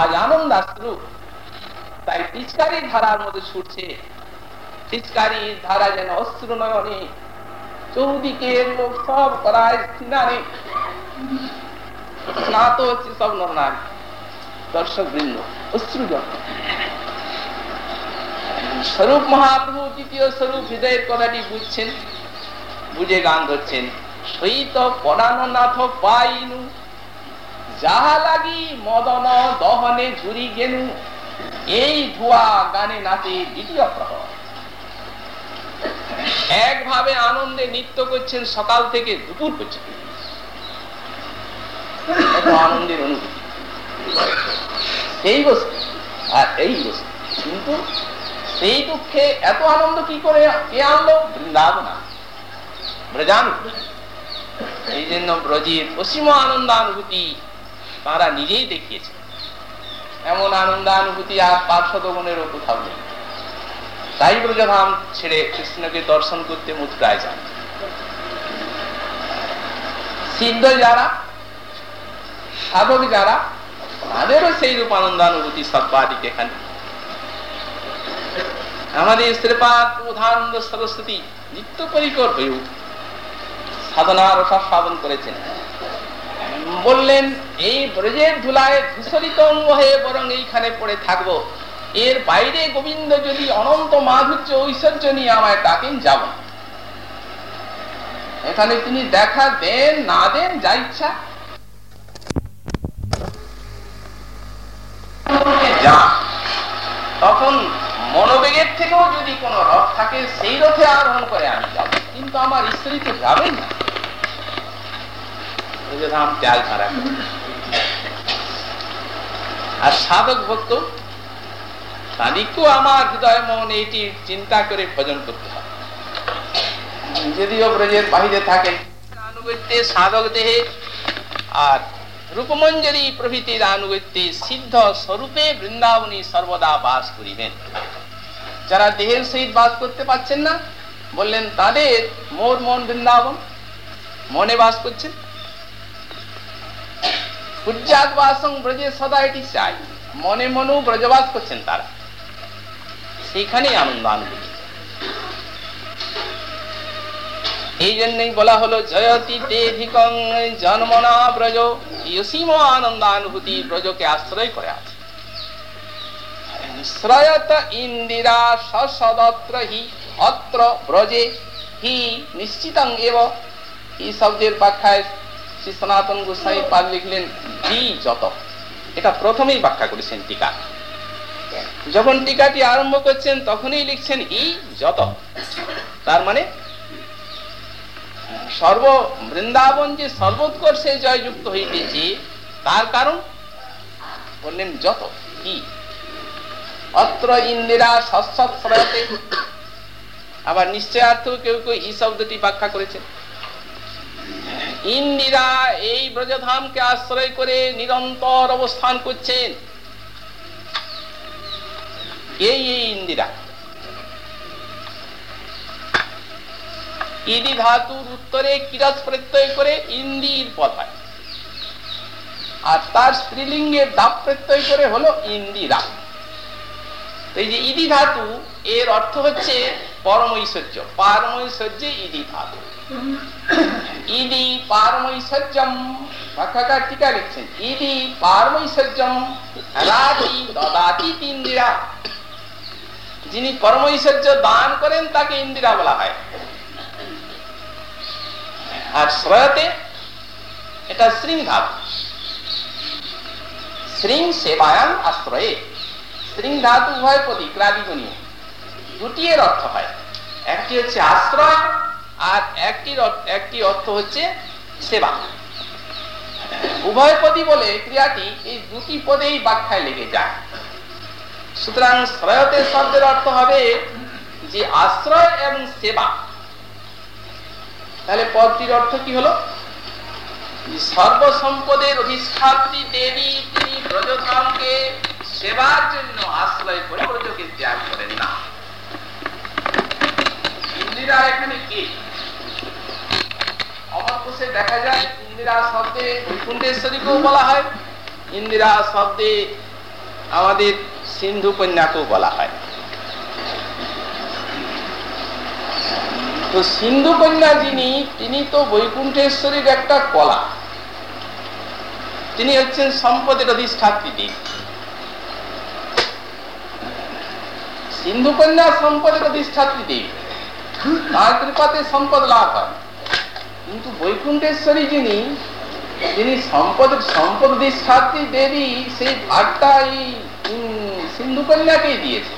আজ আনন্দাশ্রু তাই পিচকারি ধারার মধ্যে ছুটছে। পিচকারি ধারা যেন অস্ত্র নয়নে, চৌদিকে লোক সব করায় স্নাত হচ্ছে সব দর্শক বৃন্দ অশ্রুজন স্বরূপ মহাপ্রভু দ্বিতীয় স্বরূপ হৃদয়ের কথাটি বুঝছেন, বুঝে গান ধরছেন। সহিত পরাণনাথ পাইনু যাহা লাগি মদন দহনে ঝুরি গেনু, এই ধোয়া গানে নাচে দ্বিতীয় প্রহর। একভাবে আনন্দে নৃত্য করছেন সকাল থেকে দুপুর পর্যন্ত আনন্দের অনুভূতি। আর এই বস্তু, কিন্তু সেই দুঃখে এত আনন্দ কি করে, কে আনলো? বৃন্দাবনা এই জন্য ব্রজের পশ্চিম আনন্দানুভূতি তারা নিজেই দেখিয়েছে। এমন আনন্দানুভূতি আর পার্শ্বদগণেরও কোথাও নেই। তাই ব্রজধাম ছেড়ে কৃষ্ণকে দর্শন করতে মুদ্রায় যান। সিদ্ধ যারা, সাধক যারা, তাদেরও সেই রূপ আনন্দানুভূতি সর্বাধিক এখানে। আমাদের শ্রীপাদ প্রধানন্দ সরস্বতী নিত্য পরিকর হয়ে উঠ সাধনার সাধন করেছেন। বললেন, এই ব্রজের ধুলায় ধূসরিত অঙ্গ হয়ে বরং এইখানে পড়ে থাকব। এর বাইরে গোবিন্দ যদি অনন্ত মাধুর্য ঐশ্বর্য নিয়ে আমায় ডাকেন, যাব এখানে তিনি দেখা দেন, না দেন, যা ইচ্ছা। তখন মনোবেগের থেকেও যদি কোন রথ থাকে, সেই রথে আরোহণ করে আমি যাব। কিন্তু আমার স্ত্রী তো যাবেন না। ত্যাগ ধারা। আর সাধক ভক্ত তাদেরকেও আমার হৃদয় মন এটি চিন্তা করে ভজন করতে হবে যদিও ব্রজের বাহিরে থাকেন আনুগত্যে সাধক দেহে আর রূপমঞ্জরি প্রভৃতির আনুগত্যে সিদ্ধ স্বরূপে বৃন্দাবনী সর্বদা বাস করিবেন। যারা দেহের সহিত বাস করতে পারছেন না, বললেন, তাদের মোর মন বৃন্দাবন। মনে বাস করছেন? ব্রজে সদা এটি চাই। মনে ব্রজবাস করছেন তারা। এই জন্যই বলা হলো, জয়তি তেধিকং জন্মনা ব্রজ ইসীম আনন্দানুভূতি ব্রজকে আশ্রয় করে আছে। শ্রয়ত ইন্দিরা সদত্র হি অত্র ব্রজে, হি নিশ্চিতং এব। এই শব্দের শ্রী সনাতন গোস্বামী পাল লিখলেন হি যত। এটা প্রথমেই ব্যাখ্যা করেছেন টিকা। যখন টিকাটি আরম্ভ করছেন, তখনই লিখছেন, ই, যত। তার মানে সর্ব বৃন্দাবন যে সর্বোৎকর্ষে জয়যুক্ত হইতেছে, তার কারণ বললেন, যত। কি? অত্র ইন্দিরা সৎসৎ আবার নিশ্চয়ার্থ কেউ কেউ এই শব্দটি ব্যাখ্যা করেছেন। ইন্দিরা এই ব্রজধামকে আশ্রয় করে নিরন্তর অবস্থান করছেন। এই এই ইন্দিরা। ইদি ধাতুর উত্তরে কিরাস প্রত্যয় করে ইন্দির পদ হয় আর তার স্ত্রীলিঙ্গে দাপ প্রত্যয় করে হলো ইন্দিরা। এই যে ইদি ধাতু, এর অর্থ হচ্ছে পরম ঐশ্বর্য পরমৈশ্বর্য। পারমৈশ্বর্যে ইদি ধাতু। যিনি পরমৈশ্বর্য দান করেন, তাকে ইন্দিরা বলা হয়। আর শ্রয়তে এটা শৃং ধাতু শৃং সেবায়ান আশ্রয়ে। শৃং ধাতু উভয় পদী ক্রাদিগণীয় দুটি এর অর্থ হয়, একটি হচ্ছে আশ্রয় আর একটির একটি অর্থ হচ্ছে সেবা। উভয় পদী বলে ক্রিয়াটি এই দুটি পদেই ব্যাখ্যায় লেগে যায়। সুতরাং শ্রয়তে শব্দের অর্থ হবে যে আশ্রয় এবং সেবা। তাহলে পদটির অর্থ কি হলো? সর্বসম্পদের অধিষ্ঠাত্রী দেবী তিনি ব্রজধামকে সেবার জন্য আশ্রয় করে ব্রজকে ত্যাগ করেন না। ইন্দিরা এখানে কে? অমর কোষে দেখা যায় ইন্দিরা শব্দে বৈকুণ্ঠেশ্বরীকেও বলা হয়, ইন্দিরা শব্দে আমাদের সিন্ধু কন্যাকেও বলা হয়। তো সিন্ধু কন্যা যিনি, তিনি তো বৈকুণ্ঠেশ্বরীর একটা কলা। তিনি হচ্ছেন সম্পদের অধিষ্ঠাত্রী। সিন্ধু কন্যা সম্পদের অধিষ্ঠাত্রী। দেবী তার কৃপাতে সম্পদ লাভ হয়। কিন্তু বৈকুণ্ঠেশ্বরী যিনি যিনি সম্পদ সম্পদ অধিষ্ঠাত্রী দেবী, সেই ভাগটা এই সিন্ধু কন্যাকেই দিয়েছে।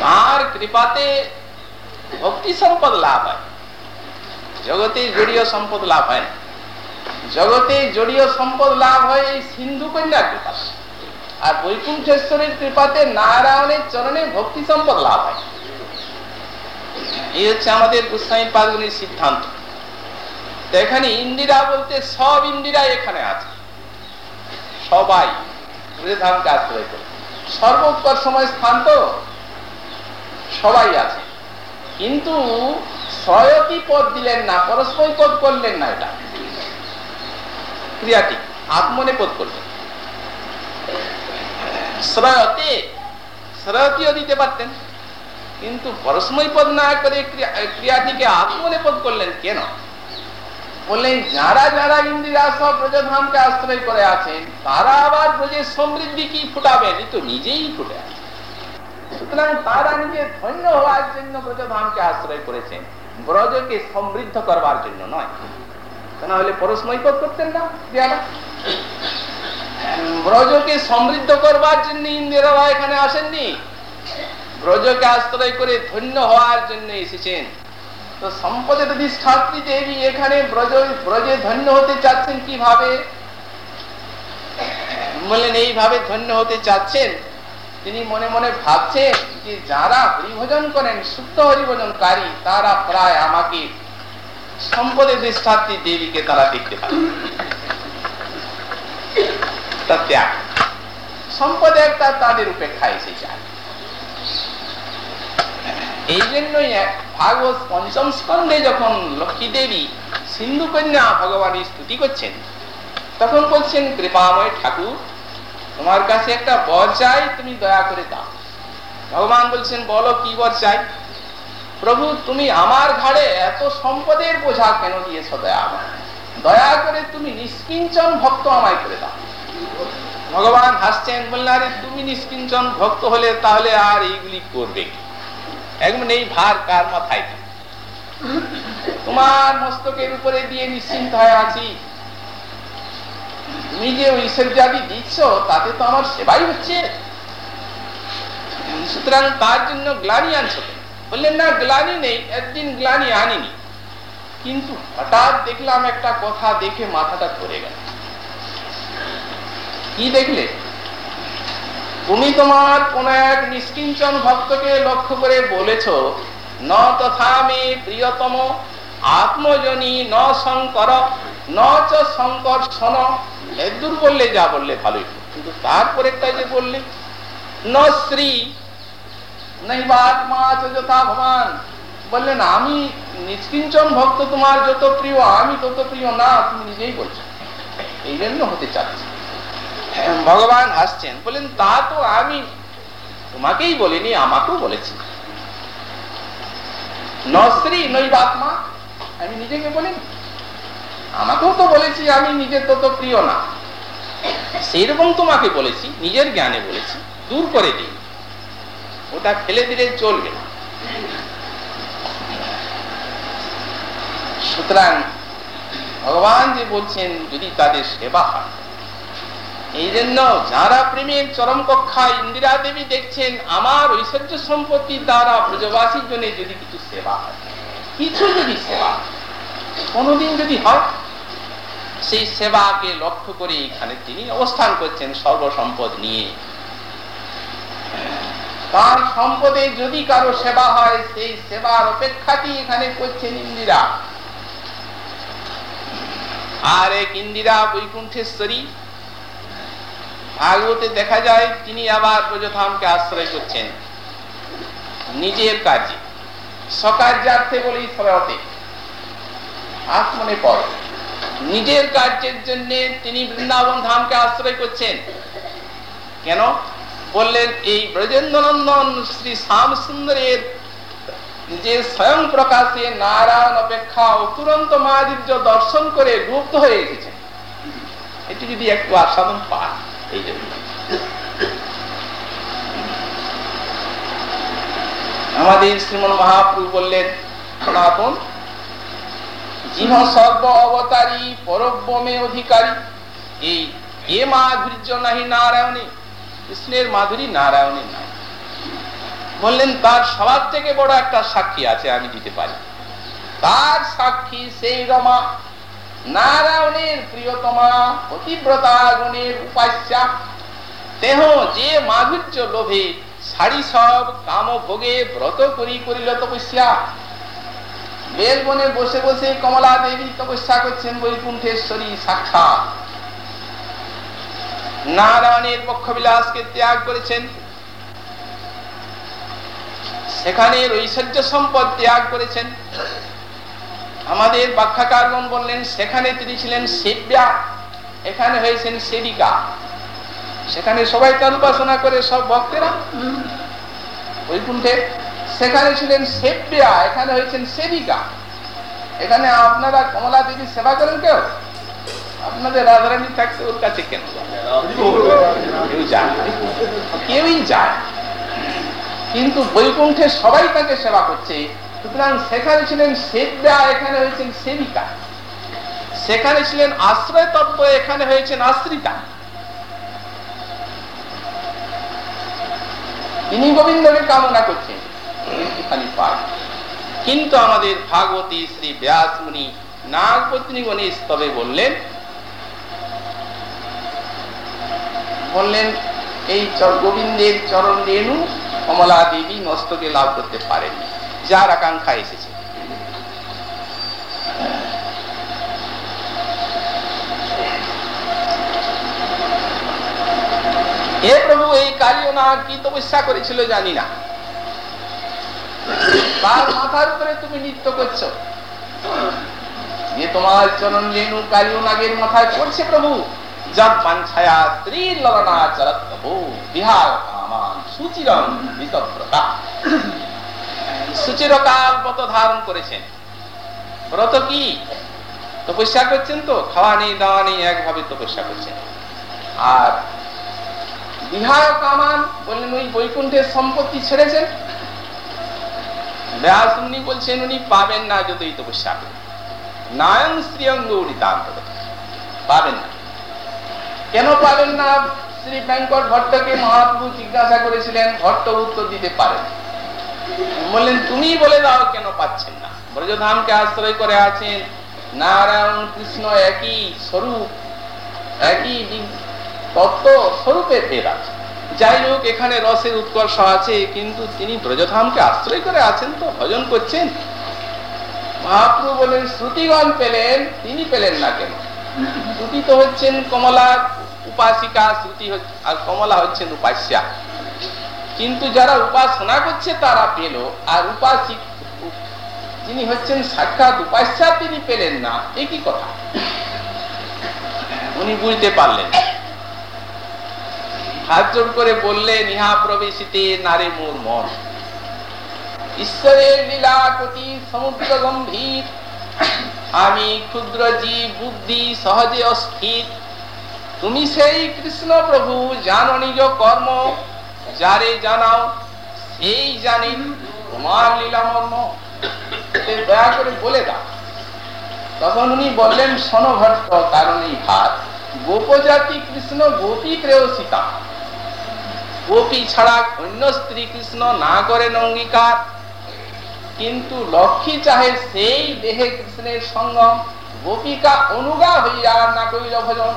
তার কৃপাতে ভক্তি সম্পদ লাভ হয়। জগতে জড়ীয় সম্পদ লাভ হয় জগতে জড়ীয় সম্পদ লাভ হয় এই সিন্ধু কন্যা কৃপা আর বৈকুণ্ঠেশ্বরের কৃপাতে নারায়ণের চরণে ভক্তি সম্পদ লাভ হয়। এই হচ্ছে আমাদের গোস্বামী পাদগুলির সিদ্ধান্ত। এখানে ইন্দিরা বলতে সব ইন্দিরা এখানে আছে। সবাই ধামকে আশ্রয় করে সর্বোত্তর সময় স্থান তো সবাই আছে। কিন্তু সয়তি পদ দিলেন না পরস্পর পদ করলেন না এটা। ক্রিয়াটি, আত্মনে পদ করলেন। শ্রয়তে শ্রয়তিও দিতে পারতেন। কিন্তু পরস্ময় পদ না করে ক্রিয়াটিকে আত্মনে পদ করলেন কেন? বললেন, যারা যারা ইন্দিরা ব্রজধামকে আশ্রয় করে আছেন, তারা আবার ব্রজের সমৃদ্ধি কি ফুটাবেন? তো নিজেই ফুটে আছে। সুতরাং তারা নিজে ধন্য হওয়ার জন্য ব্রজধামকে আশ্রয় করেছেন। ব্রজকে সমৃদ্ধ করবার জন্য নয়। না হলে পরস্ময় পদ করতেন না ক্রিয়াটা? ব্রজকে সমৃদ্ধ করবার জন্য ইন্দিরারা এখানে আসেননি। ব্রজকে আশ্রয় করে ধন্য হওয়ার জন্য এসেছেন। তো সম্পদের অধিষ্ঠাত্রী দেবী এখানে ব্রজ, ব্রজে ধন্য হতে চাচ্ছেন কীভাবে? বললেন, এইভাবে ধন্য হতে চাচ্ছেন? তিনি মনে মনে ভাবছেন যে যারা হরিভোজন করেন, সুপ্ত হরিভোজনকারী, তারা প্রায় আমাকে সম্পদের অধিষ্ঠাত্রী দেবীকে তারা দেখতে পারে ত্যাগ। সম্পদ একটা তাদের উপেক্ষা এসে যায় এই জন্যই ভাগবত পঞ্চম স্কন্ধে যখন লক্ষ্মী দেবী সিন্ধু কন্যা ভগবানের স্তুতি করছেন, তখন বলছেন, কৃপাময় ঠাকুর, তোমার কাছে একটা বর চাই, তুমি দয়া করে দাও। ভগবান বলছেন, বলো, কি বর চাই? প্রভু, তুমি আমার ঘাড়ে এত সম্পদের বোঝা কেন দিয়েছ দয়া? দয়া করে তুমি নিষ্কিঞ্চন ভক্ত আমায় করে দাও। ভগবান হাসছেন, বললেন, আরে, তুমি নিষ্কিঞ্চন ভক্ত হলে তাহলে আর এইগুলি করবে একদম এই ভার কার মাথায়? তোমার মস্তকের উপরে দিয়ে নিশ্চিন্ত হয়ে আছি। তুমি যে ঈশ্বর জাতি দিচ্ছ, তাতে তো আমার সেবাই হচ্ছে। সুতরাং তার জন্য গ্লানি আনছো বললেন, না, গ্লানি নেই, একদিন গ্লানি আনিনি। কিন্তু হঠাৎ দেখলাম একটা কথা দেখে মাথাটা ধরে গেল। কি দেখলে? তুমি তোমার কোন এক নিষ্কিঞ্চন ভক্তকে লক্ষ্য করে বলেছ, ন তথা মে প্রিয়তম, আত্মজনী ন শঙ্কর, ন চ শঙ্কর সন এদূর বললে, যা বললে ভালোই কিন্তু তারপরেটা যে বললে, ন শ্রী নৈবাত্মা যথা ভগবান বললেন আমি নিষ্কিঞ্চন ভক্ত, তোমার যত প্রিয়, আমি তত প্রিয় না, তুমি নিজেই বলছো। এই জন্য হতে চাচ্ছি। ভগবান হাসছেন বলেন তা তো আমি তোমাকেই বলিনি, আমাকেও বলেছি। নশ্রী, নৈবাত্মা, আমি নিজেকে বলিনি? আমাকেও তো বলেছি, আমি নিজের তত প্রিয় না। সেইরকম তোমাকে বলেছি, নিজের জ্ঞানে বলেছি, দূর করে দিই ওটা ফেলে দিলে চলবে না। সুতরাং ভগবান যে বলছেন, যদি তাদের সেবা হয় এই জন্য যারা প্রেমের চরম কক্ষায় ইন্দিরা দেবী দেখছেন, আমার ঐশ্বর্য সম্পত্তির দ্বারা ব্রজবাসীর জন্য যদি কিছু সেবা হয়, কিছু যদি সেবা কোনোদিন যদি হয়, সেই সেবাকে লক্ষ্য করে এখানে তিনি অবস্থান করছেন সর্বসম্পদ নিয়ে। তার সম্পদে যদি কারও সেবা হয়, সেই সেবার অপেক্ষাটি এখানে করছেন ইন্দিরা। আর এক ইন্দিরা বৈকুণ্ঠেশ্বরী ভাগবতে দেখা যায় তিনি আবার ব্রজধামকে আশ্রয় করছেন। নিজের কাজে। সকার্যার্থে বলি সরতে। আত্মনে পড়। নিজের কার্যের জন্য তিনি বৃন্দাবন ধামকে আশ্রয় করছেন। কেন? বললেন, এই ব্রজেন্দ্রনন্দন শ্রী শ্যাম সুন্দরের যে স্বয়ং প্রকাশে নারায়ণ অপেক্ষা অতুরন্ত মাধুর্য দর্শন করে গুপ্ত হয়ে গেছে এটি যদি একটু আস্বাদন পান। এই জন্য আমাদের শ্রীমন মহাপ্রভু বললেন, সনাতন যিহ সর্ব অবতারী পরব্যমে অধিকারী। এই এ মাধুর্য নাহি নারায়ণে, কৃষ্ণের মাধুরী নারায়ণের নাই বললেন, তার সবার থেকে বড় একটা সাক্ষী আছে, আমি দিতে পারি। তার সাক্ষী সেই রমা। নারায়ণের প্রিয়তমা অতিব্রতা গুণের উপাস্যা। দেহ যে মাধুর্য লোভে শাড়ি সব কাম ভোগে ব্রত করি করিল তপস্যা। বেলবনে বসে বসে কমলা দেবী তপস্যা করছেন বৈকুণ্ঠেশ্বরী সাক্ষাৎ। নারায়ণের পক্ষ বিলাসকে ত্যাগ করেছেন। সেখানে ঐশ্বর্য সম্পদ ত্যাগ করেছেন। আমাদের ব্যাখ্যাকারগণ বললেন, সেখানে তিনি ছিলেন সেব্যা এখানে হয়েছেন সেবিকা। সেখানে সবাই তার উপাসনা করে, সব ভক্তেরা? বৈকুণ্ঠে? সেখানে ছিলেন সেব্যা এখানে হয়েছেন সেবিকা। এখানে আপনারা কমলা দেবী সেবা করেন কেউ? আপনাদের রাধারানী থাকতে ওর কাছে কেন? কেউ যায়। কেউই যায়। কিন্তু বৈকুণ্ঠে সবাই তাকে সেবা করছে। সুতরাং সেখানে ছিলেন সেব্যা এখানে হয়েছেন সেবিকা। সেখানে ছিলেন আশ্রয় তত্ত্ব এখানে হয়েছেন আশ্রিতা। তিনি গোবিন্দকে কামনা করছেন, একটুখানি পায় কিন্তু আমাদের ভাগবতী শ্রী ব্যাস মুনি নাগপত্নী গণেশ তবে বললেন বললেন, এই গোবিন্দের চরণ রেণু কমলা দেবী নষ্টকে লাভ করতে পারেননি। যার আকাঙ্ক্ষা এসেছে। হে প্রভু, এই কালীয় না কি তপস্যা করেছিল জানি না। তার মাথার উপরে তুমি নৃত্য করছ। যে তোমার চরণ রেণু কালীয় নাগের মাথায় পড়ছে প্রভু যদ বাঞ্ছায়া স্ত্রী ললনা চরত প্রভু বিহার কামান সুচিরম বিতব্রতা সুচিরকাল ব্রত ধারণ করেছেন। ব্রত কি? তপস্যা করছেন তো? খাওয়া নেই দাওয়া নেই একভাবে তপস্যা করছেন। আর বিহার কামান বললেন ওই বৈকুণ্ঠের সম্পত্তি ছেড়েছেন। ব্যাস উনি বলছেন, উনি পাবেন না যতই তপস্যা করেন। শ্রীঅঙ্গ উড়িতান্ত পাবেন না। কেন পাবেন না? শ্রী ব্যাঙ্কট ভট্টকে মহাপ্রভু জিজ্ঞাসা করেছিলেন, ভট্ট উত্তর দিতে পারেন বললেন তুমি বলে দাও কেন পাচ্ছেন না? ব্রজধামকে আশ্রয় করে আছেন নারায়ণ কৃষ্ণ একই স্বরূপ, একই তত্ত্ব স্বরূপের ভেদ আছে। যাই হোক, এখানে রসের উৎকর্ষ আছে, কিন্তু তিনি ব্রজধামকে আশ্রয় করে আছেন তো, ভজন করছেন। মহাপ্রভু বলেন, শ্রুতিগণ পেলেন, তিনি পেলেন না কেন? শ্রুতি তো হচ্ছেন কমলা, উপাসিকা, শ্রুতি আর কমলা হচ্ছেন উপাস্যা। কিন্তু যারা উপাসনা করছে, তারা পেল। আর উপাসিক যিনি হচ্ছেন সাক্ষাৎ উপাস্যা তিনি পেলেন না। একই কথা? উনি বুঝতে পারলেন। করে বললেন, ইহা প্রবেশিতে নারে মোর মন। ঈশ্বরের লীলা কতি সমুদ্র গম্ভীর। আমি ক্ষুদ্র জীব বুদ্ধি সহজে অস্থির। তুমি সেই কৃষ্ণ প্রভু, জানো নিজ কর্ম। যারে জানাও। সেই জানি, তোমার লীলা মর্ম দয়া করে বলে দাও। তখন উনি বললেন সনভট্ট কারণ এই হাত গোপজাতি কৃষ্ণ গোপী প্রেয়সিতা। গোপী ছাড়া অন্য স্ত্রী কৃষ্ণ না করেন অঙ্গীকার। কিন্তু লক্ষ্মী চাহে সেই দেহে কৃষ্ণের সঙ্গম গোপিকা অনুগা হইয়া না করিল ভজন।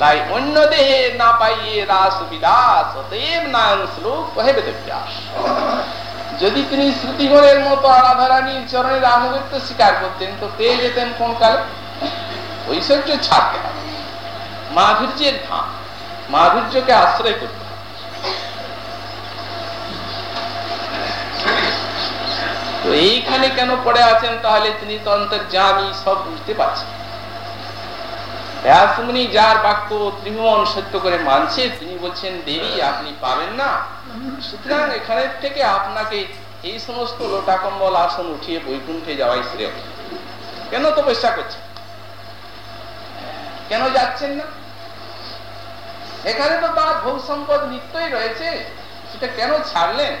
তাই অন্য দেহে না পাইয়ে রাস বিলাস অতএব নায়ন শ্লোক যদি তিনি শ্রুতিগণের মতো রাধারানীর চরণের আনুগত্য স্বীকার করতেন, তো পেয়ে যেতেন কোন কালে? ঐশ্বর্য ছাড়তে হবে মাধুর্যের ধাম মাধুর্যকে আশ্রয় করতে তো এইখানে কেন পড়ে আছেন, তাহলে তিনি তো অন্তর্জামী সব বুঝতে পারছেন। ব্যাসমুনি যার বাক্য ত্রিভুবন সত্য করে মানছে, তিনি বলছেন, দেবী, আপনি পাবেন না। সুতরাং এখানে থেকে আপনাকে এই সমস্ত লোটা কম্বল আসন উঠিয়ে বৈকুণ্ঠে যাওয়াই শ্রেয়। কেন তপস্যা করছেন? কেন যাচ্ছেন না? এখানে তো তার ভোগ সম্পদ নিত্যই রয়েছে। সেটা কেন ছাড়লেন?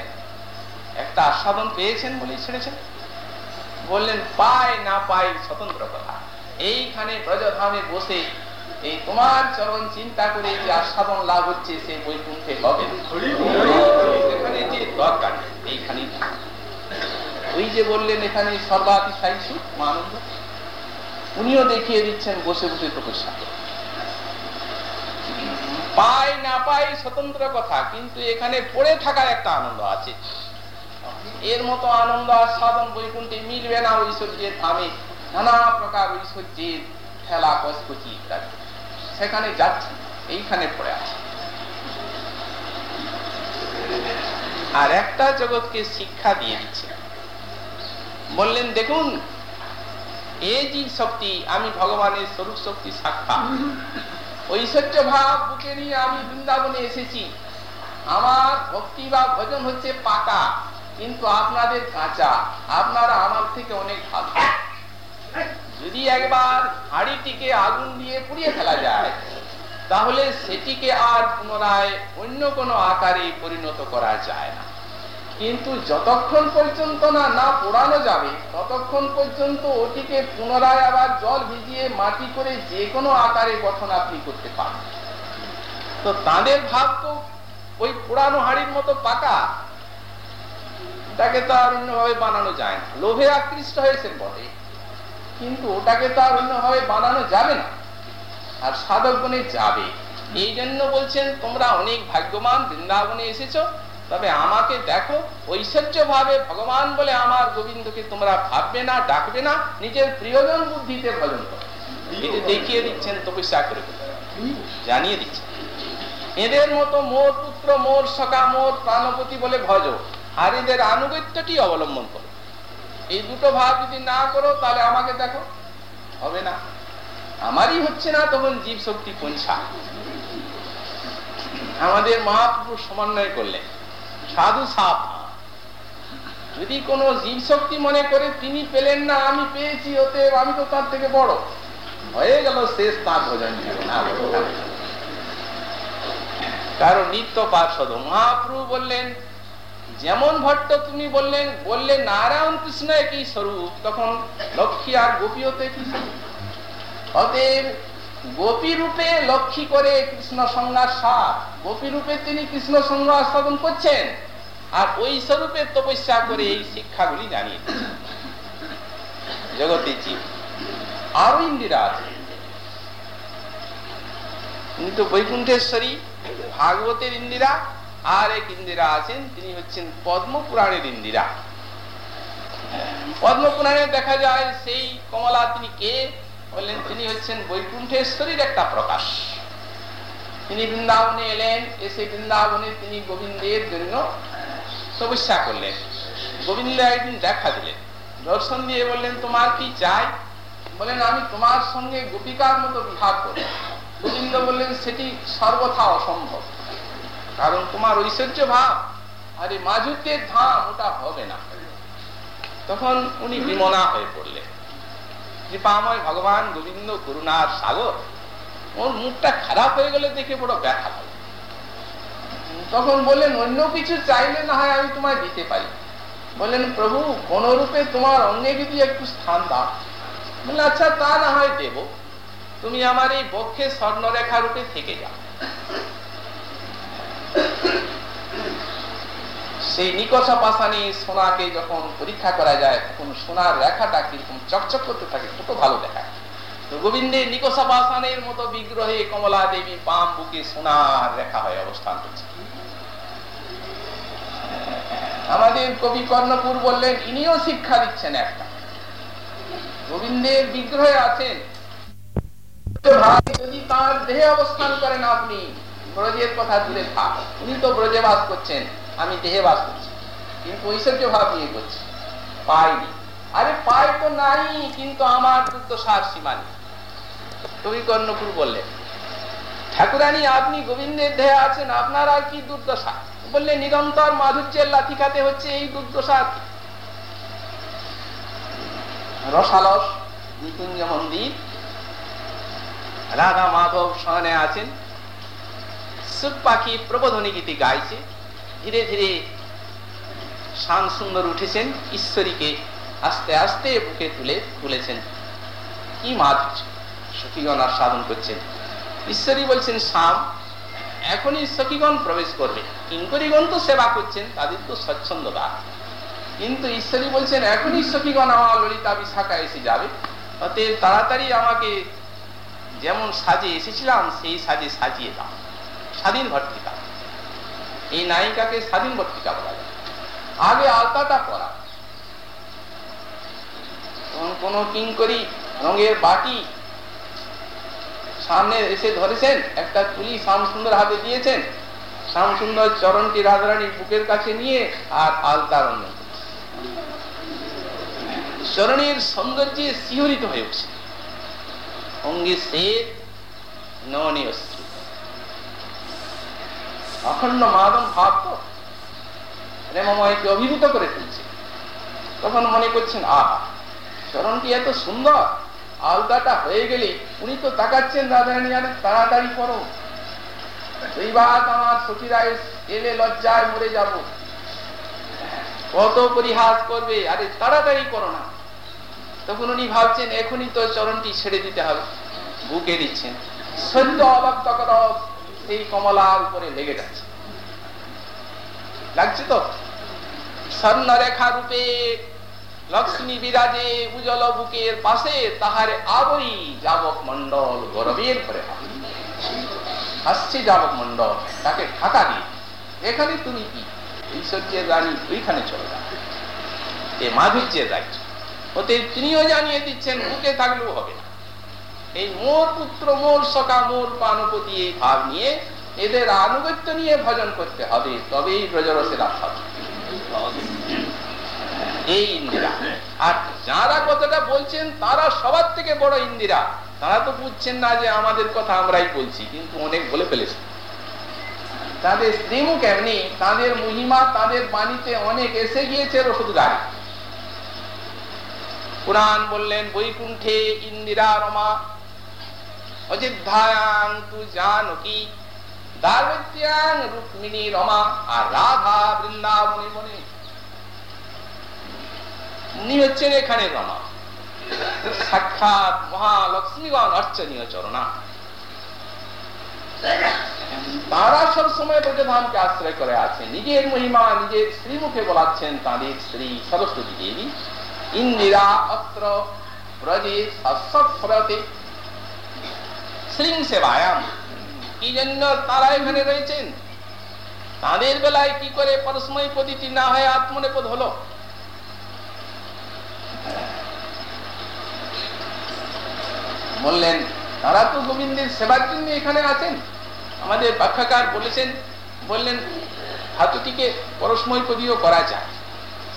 একটা আস্বাদন পেয়েছেন বলেই ছেড়েছেন। বললেন, পায় না পাই স্বতন্ত্র কথা। এইখানে ব্রজধামে বসে এই তোমার চরণ চিন্তা করে যে আস্বাদন লাভ হচ্ছে, সে বৈকুণ্ঠে হবে এইখানে ওই যে বললেন এখানে সর্বাতিশায়ী সুখ আনন্দ। উনিও দেখিয়ে দিচ্ছেন, বসে বসে তপস্যা পাই না পাই স্বতন্ত্র কথা, কিন্তু এখানে পড়ে থাকার একটা আনন্দ আছে। এর মতো আনন্দ, আস্বাদন, বৈকুণ্ঠে মিলবে না ঐশ্বর্যের ধামে। নানা প্রকার ঐশ্বর্যের খেলা কচকচি ইত্যাদি। সেখানে যাচ্ছে, এইখানে পড়ে আছে। আর একটা জগৎকে শিক্ষা দিয়ে দিচ্ছে। বললেন, দেখুন, এই জীব শক্তি, আমি ভগবানের স্বরূপ শক্তি সাক্ষাৎ। ঐশ্বর্য ভাব বুকে নিয়ে আমি বৃন্দাবনে এসেছি। আমার ভক্তি বা ভজন হচ্ছে পাকা, কিন্তু আপনাদের কাঁচা। আপনারা আমার থেকে অনেক ভালো। যদি একবার হাড়িটিকে আগুন দিয়ে পুড়িয়ে ফেলা যায়, তাহলে সেটিকে আর পুনরায় অন্য কোনো আকারে পরিণত করা যায় না। কিন্তু যতক্ষণ পর্যন্ত না না পোড়ানো যাবে, ততক্ষণ পর্যন্ত ওটিকে পুনরায় আবার জল ভিজিয়ে মাটি করে যে কোনো আকারে গঠন আপনি করতে পারেন তো তাদের ভাব তো ওই পোড়ানো হাড়ির মতো পাকা তাকে তো আর অন্যভাবে বানানো যায় না। লোভে আকৃষ্ট হয়েছেন বটে। কিন্তু ওটাকে তো আর অন্যভাবে বানানো যাবে না। আর সাধক গুণে যাবে। এই জন্য বলছেন, তোমরা অনেক ভাগ্যবান, বৃন্দাবনে এসেছ। তবে আমাকে দেখো ঐশ্বর্য ভাবে ভগবান বলে আমার গোবিন্দকে তোমরা ভাববে না, ডাকবে না, নিজের প্রিয়জন বুদ্ধিতে ভজন করো। দেখিয়ে দিচ্ছেন তপস্যা করে। জানিয়ে দিচ্ছেন। এদের মতো মোর পুত্র, মোর সকা মোর প্রাণপতি বলে ভজ। আর এদের আনুগত্যটি অবলম্বন করো। এই দুটো ভাব যদি না করো, তাহলে আমাকে দেখো। হবে না। আমারই হচ্ছে না, তখন জীব শক্তি পঞ্চা আমাদের মহাপুরুষ সমন্বয় করলেন। সাধু সাপ। যদি কোন জীব শক্তি মনে করে, তিনি পেলেন না, আমি পেয়েছি ওতে আমি তো তার থেকে বড়। হয়ে গেল শেষ তার ভোজন কারণ নিত্য পার্ষদ মহাপ্রভু বললেন যেমন ভট্ট তুমি বললেন, বললে নারায়ণ কৃষ্ণ একই স্বরূপ, তখন লক্ষ্মী আর গোপী হতে কি স্বরূপ। অতএব গোপী রূপে লক্ষ্মী করে কৃষ্ণ সংজ্ঞার সার গোপী রূপে তিনি কৃষ্ণ সংজ্ঞা আস্বাদন করছেন, আর ওই স্বরূপে তপস্যা করে এই শিক্ষাগুলি জানিয়ে জগতে জীব আরও ইন্দিরা আছে। কিন্তু বৈকুণ্ঠেশ্বরী, ভাগবতের ইন্দিরা আর এক ইন্দিরা আছেন, তিনি হচ্ছেন পদ্ম পুরাণের ইন্দিরা। পদ্ম পুরাণে দেখা যায়, সেই কমলা তিনি কে? বললেন, তিনি হচ্ছেন বৈকুণ্ঠেশ্বরীর একটা প্রকাশ। তিনি বৃন্দাবনে এলেন, এসে বৃন্দাবনে তিনি গোবিন্দের জন্য তপস্যা করলেন। গোবিন্দ একদিন দেখা দিলেন, দর্শন দিয়ে বললেন, তোমার কি চাই? বলেন আমি তোমার সঙ্গে গোপিকার মতো বিহার করব। গোবিন্দ বললেন, সেটি সর্বথা অসম্ভব। কারণ তোমার ঐশ্বর্য ভাব আর মাঝুকের ধাম ওটা হবে না। তখন উনি বিমনা হয়ে পড়লেন। কৃপাময় ভগবান গোবিন্দ করুণার সাগর, ওর মুখটা খারাপ হয়ে গেলে দেখে বড় ব্যথা হবে তখন বললেন, অন্য কিছু চাইলে না হয় আমি তোমায় দিতে পারি। বললেন, প্রভু কোন রূপে তোমার অঙ্গে যদি একটু স্থান দাও। বললেন আচ্ছা তা না হয় দেব। তুমি আমার এই বক্ষে স্বর্ণরেখা রূপে থেকে যাও। সেই নিকষা পাশানি সোনাকে যখন পরীক্ষা করা যায়, তখন সোনার রেখাটা কীরকম চকচক করতে থাকে কত ভালো দেখায় তো নিকষা পাশানের মতো বিগ্রহে কমলা দেবী পাম বুকে সোনার রেখা হয়ে অবস্থান করছে। আমাদের কবি কর্ণপুর বললেন, ইনিও শিক্ষা দিচ্ছেন একটা। গোবিন্দের বিগ্রহে আছেন। যদি তার দেহে অবস্থান করেন আপনি, ব্রজের কথা দূরে থাক উনি তো ব্রজে বাস করছেন। আমি দেহে বাস করছি। কিন্তু ঐশ্বর্য ভাব নিয়ে করছি। পাইনি। আরে পাই তো নাই, কিন্তু আমার দুর্দশার সীমা নেই। কবি কর্ণপুর বললেন ঠাকুরানী, আপনি গোবিন্দের দেহে আছেন, আপনার আর কি দুর্দশা? বললে, নিরন্তর মাধুর্যের লাথি খাতে হচ্ছে এই দুর্দশা রসালস নিকুঞ্জ মন্দির, রাধা মাধব সহনে আছেন। সুখ পাখি প্রবোধনী গীতি গাইছে। ধীরে ধীরে শান সুন্দর উঠেছেন, ঈশ্বরীকে আস্তে আস্তে বুকে তুলে তুলেছেন। কি মাধুর্য সখীগণ আর সাধন করছেন? ঈশ্বরী বলছেন শাম এখনই সখীগণ প্রবেশ করবে। কিঙ্করিগণ তো সেবা করছেন, তাদের তো স্বচ্ছন্দ দান কিন্তু ঈশ্বরী বলছেন, এখনই সখীগণ আমার ললিতা বিশাখা এসে যাবে। অতএব তাড়াতাড়ি আমাকে যেমন সাজে এসেছিলাম, সেই সাজে সাজিয়ে দাও। স্বাধীন ভর্তিকা এই নায়িকাকে স্বাধীন ভর্তিকা বলা যায়। আগে আলতাটা করা কোন কিঙ্করি রঙের বাটি সামনে এসে ধরেছেন, একটা তুলি শ্যাম সুন্দর হাতে দিয়েছেন। শ্যাম সুন্দর চরণটি রাধারানীর বুকের কাছে নিয়ে আর আলতা রঙ চরণের সৌন্দর্যে শিহরিত হয়ে উঠছে। অঙ্গে সে ননে অখণ্ড মাদন ভাব তো। প্রেমময়কে অভিভূত করে তুলছে। তখন মনে করছেন, আহা, চরণটি এত সুন্দর। আলদাটা হয়ে গেলে উনি তো তাকাচ্ছেন রাধারানী জানেন তাড়াতাড়ি করো। দুই বাদ আমার সখীরা এলে লজ্জায় মরে যাব। কত পরিহাস করবে, আরে তাড়াতাড়ি করো না। তখন উনি ভাবছেন, এখনই তো চরণটি ছেড়ে দিতে হবে। বুকে দিচ্ছেন সদ্য অবাক্ত সেই কমলার উপরে লেগে যাচ্ছে। লাগছে তো? স্বর্ণরেখা রূপে লক্ষ্মী বিরাজে উজল বুকের পাশে তাহার আবই যাবক মন্ডল গরবের করে আসছে যাবক মন্ডল তাকে ঢাকা দিয়ে, এখানে তুমি কি? ঐশ্বর্যের রানী ওইখানে চলে যাও এ মাধুর্যের রাজ্য। ওতে তিনিও জানিয়ে দিচ্ছেন, বুকে থাকলেও হবে না। এই মোর পুত্র, মোর সকা মোর পানপতি এই ভাব নিয়ে এদের আনুগত্য নিয়ে ভজন করতে হবে। তবেই ব্রজরসের আশা এই ইন্দিরা। আর যারা কথাটা বলছেন, তারা সবার থেকে বড় ইন্দিরা। তারা তো বুঝছেন না যে আমাদের কথা আমরাই বলছি, কিন্তু অনেক বলে ফেলেছে। তাদের স্ত্রীমুখ এমনি তাদের মহিমা, তাদের বাণীতে অনেক এসে গিয়েছে রসুদ গাড়ি পুরাণ বললেন, বৈকুণ্ঠে ইন্দিরা রমা এখানে রমা। সাক্ষাৎ মহালক্ষ্মীগণ অর্চনীয় চরণা। তারা সব সময় ব্রজধামকে আশ্রয় করে আছে নিজের মহিমা, নিজের শ্রীমুখে বলাচ্ছেন তাদের শ্রী সরস্বতী দেবী। ইন্দিরা অত্র ব্রজে শ্রীং সেবায়াম কি জন্য তারা এখানে রয়েছেন? তাদের বেলায় কি করে পরস্ময় পদিটি না হয়ে আত্মনেপদ হলো? বললেন, তারা তো গোবিন্দের সেবার জন্য এখানে আছেন। আমাদের ব্যাখ্যাকার বলেছেন, বললেন, ধাতুটিকে পরস্ময় পদীয় করা যায়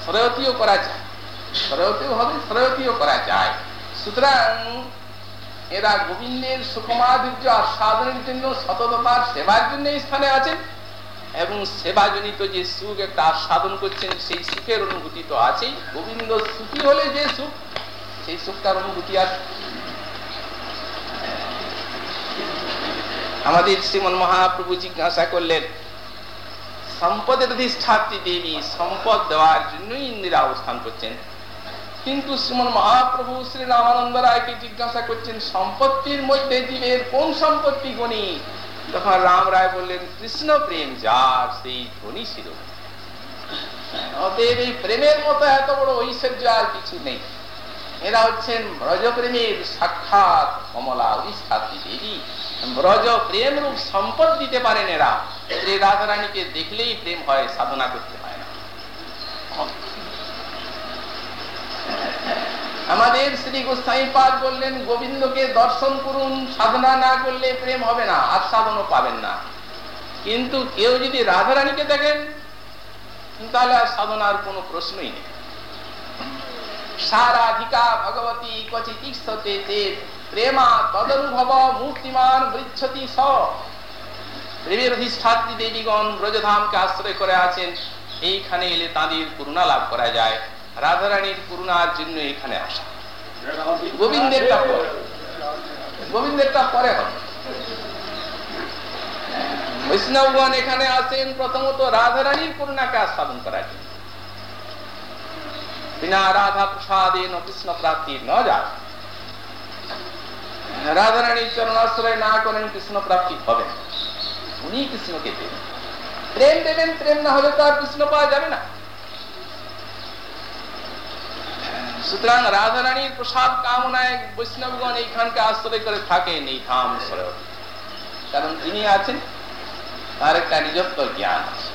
শ্রয়তীয় করা যায় শ্রয়তীয় হবে শ্রয়তীয় করা যায়। সুতরাং এরা গোবিন্দের সুখমাধুর্য আর সাধনের জন্য সততার সেবার জন্য এই স্থানে আছেন। এবং সেবাজনিত যে সুখ একটা সাধন করছেন, সেই সুখের অনুভূতি তো আছেই। গোবিন্দ সুখী হলে যে সুখ, সেই সুখটার অনুভূতি আছে আমাদের শ্রীমন মহাপ্রভু জিজ্ঞাসা করলেন, সম্পদের অধিষ্ঠাত্রী দেবী সম্পদ দেওয়ার জন্যই ইন্দিরা অবস্থান করছেন। কিন্তু শ্রীমন মহাপ্রভু শ্রী রামানন্দ রায়কে জিজ্ঞাসা করছেন, সম্পত্তির মধ্যে জীবের কোন সম্পত্তি গণি তখন রাম রায় বললেন, কৃষ্ণ প্রেম যার, সেই ধনী ছিল অতএব এই প্রেমের মতো এত বড় ঐশ্বর্য আর কিছু নেই। এরা হচ্ছেন ব্রজপ্রেমের সাক্ষাৎ কমলা অধিষ্ঠাত্রী দেবী। ব্রজ প্রেম রূপ সম্পদ দিতে পারেন এরা। রাধারানীকে দেখলেই প্রেম হয়, সাধনা করতে হয় না আমাদের শ্রী গোস্বাই পাদ বললেন, গোবিন্দকে দর্শন করুন, সাধনা না করলে প্রেম হবে না আর সাধনও পাবেন না। কিন্তু কেউ যদি রাধারানীকে দেখেন, তাহলে আর সাধনার কোনো প্রশ্নই নেই। সারাধিকা ভগবতী কচিতিষ্ঠতে চেত প্রেমা তদনুভব মূর্তিমান বৃচ্ছতি স। প্রেমের অধিষ্ঠাত্রী দেবীগণ ব্রজধামকে আশ্রয় করে আছেন। এইখানে এলে তাঁদের করুণা লাভ করা যায়। রাধারানীর করুণার জন্য এখানে আসা। গোবিন্দেরটা পরে। গোবিন্দেরটা পরে হবে। বৈষ্ণবগণ এখানে আসেন প্রথমত রাধারানীর করুণাকে আস্বাদন করার জন্য। বিনা রাধা প্রসাদে কৃষ্ণ প্রাপ্তি ন যায়। রাধারানীর চরণাশ্রয় না করেন কৃষ্ণ প্রাপ্তি হবে উনি কৃষ্ণকে দেবেন। প্রেম দেবেন, প্রেম না হলে তো আর কৃষ্ণ পাওয়া যাবে না। সুতরাং রাধারানীর প্রসাদ কামনায় বৈষ্ণবগণ এইখানকে আশ্রয় করে থাকেন, এই ধাম কারণ তিনি আছেন, তার একটা নিজত্ব জ্ঞান আছে।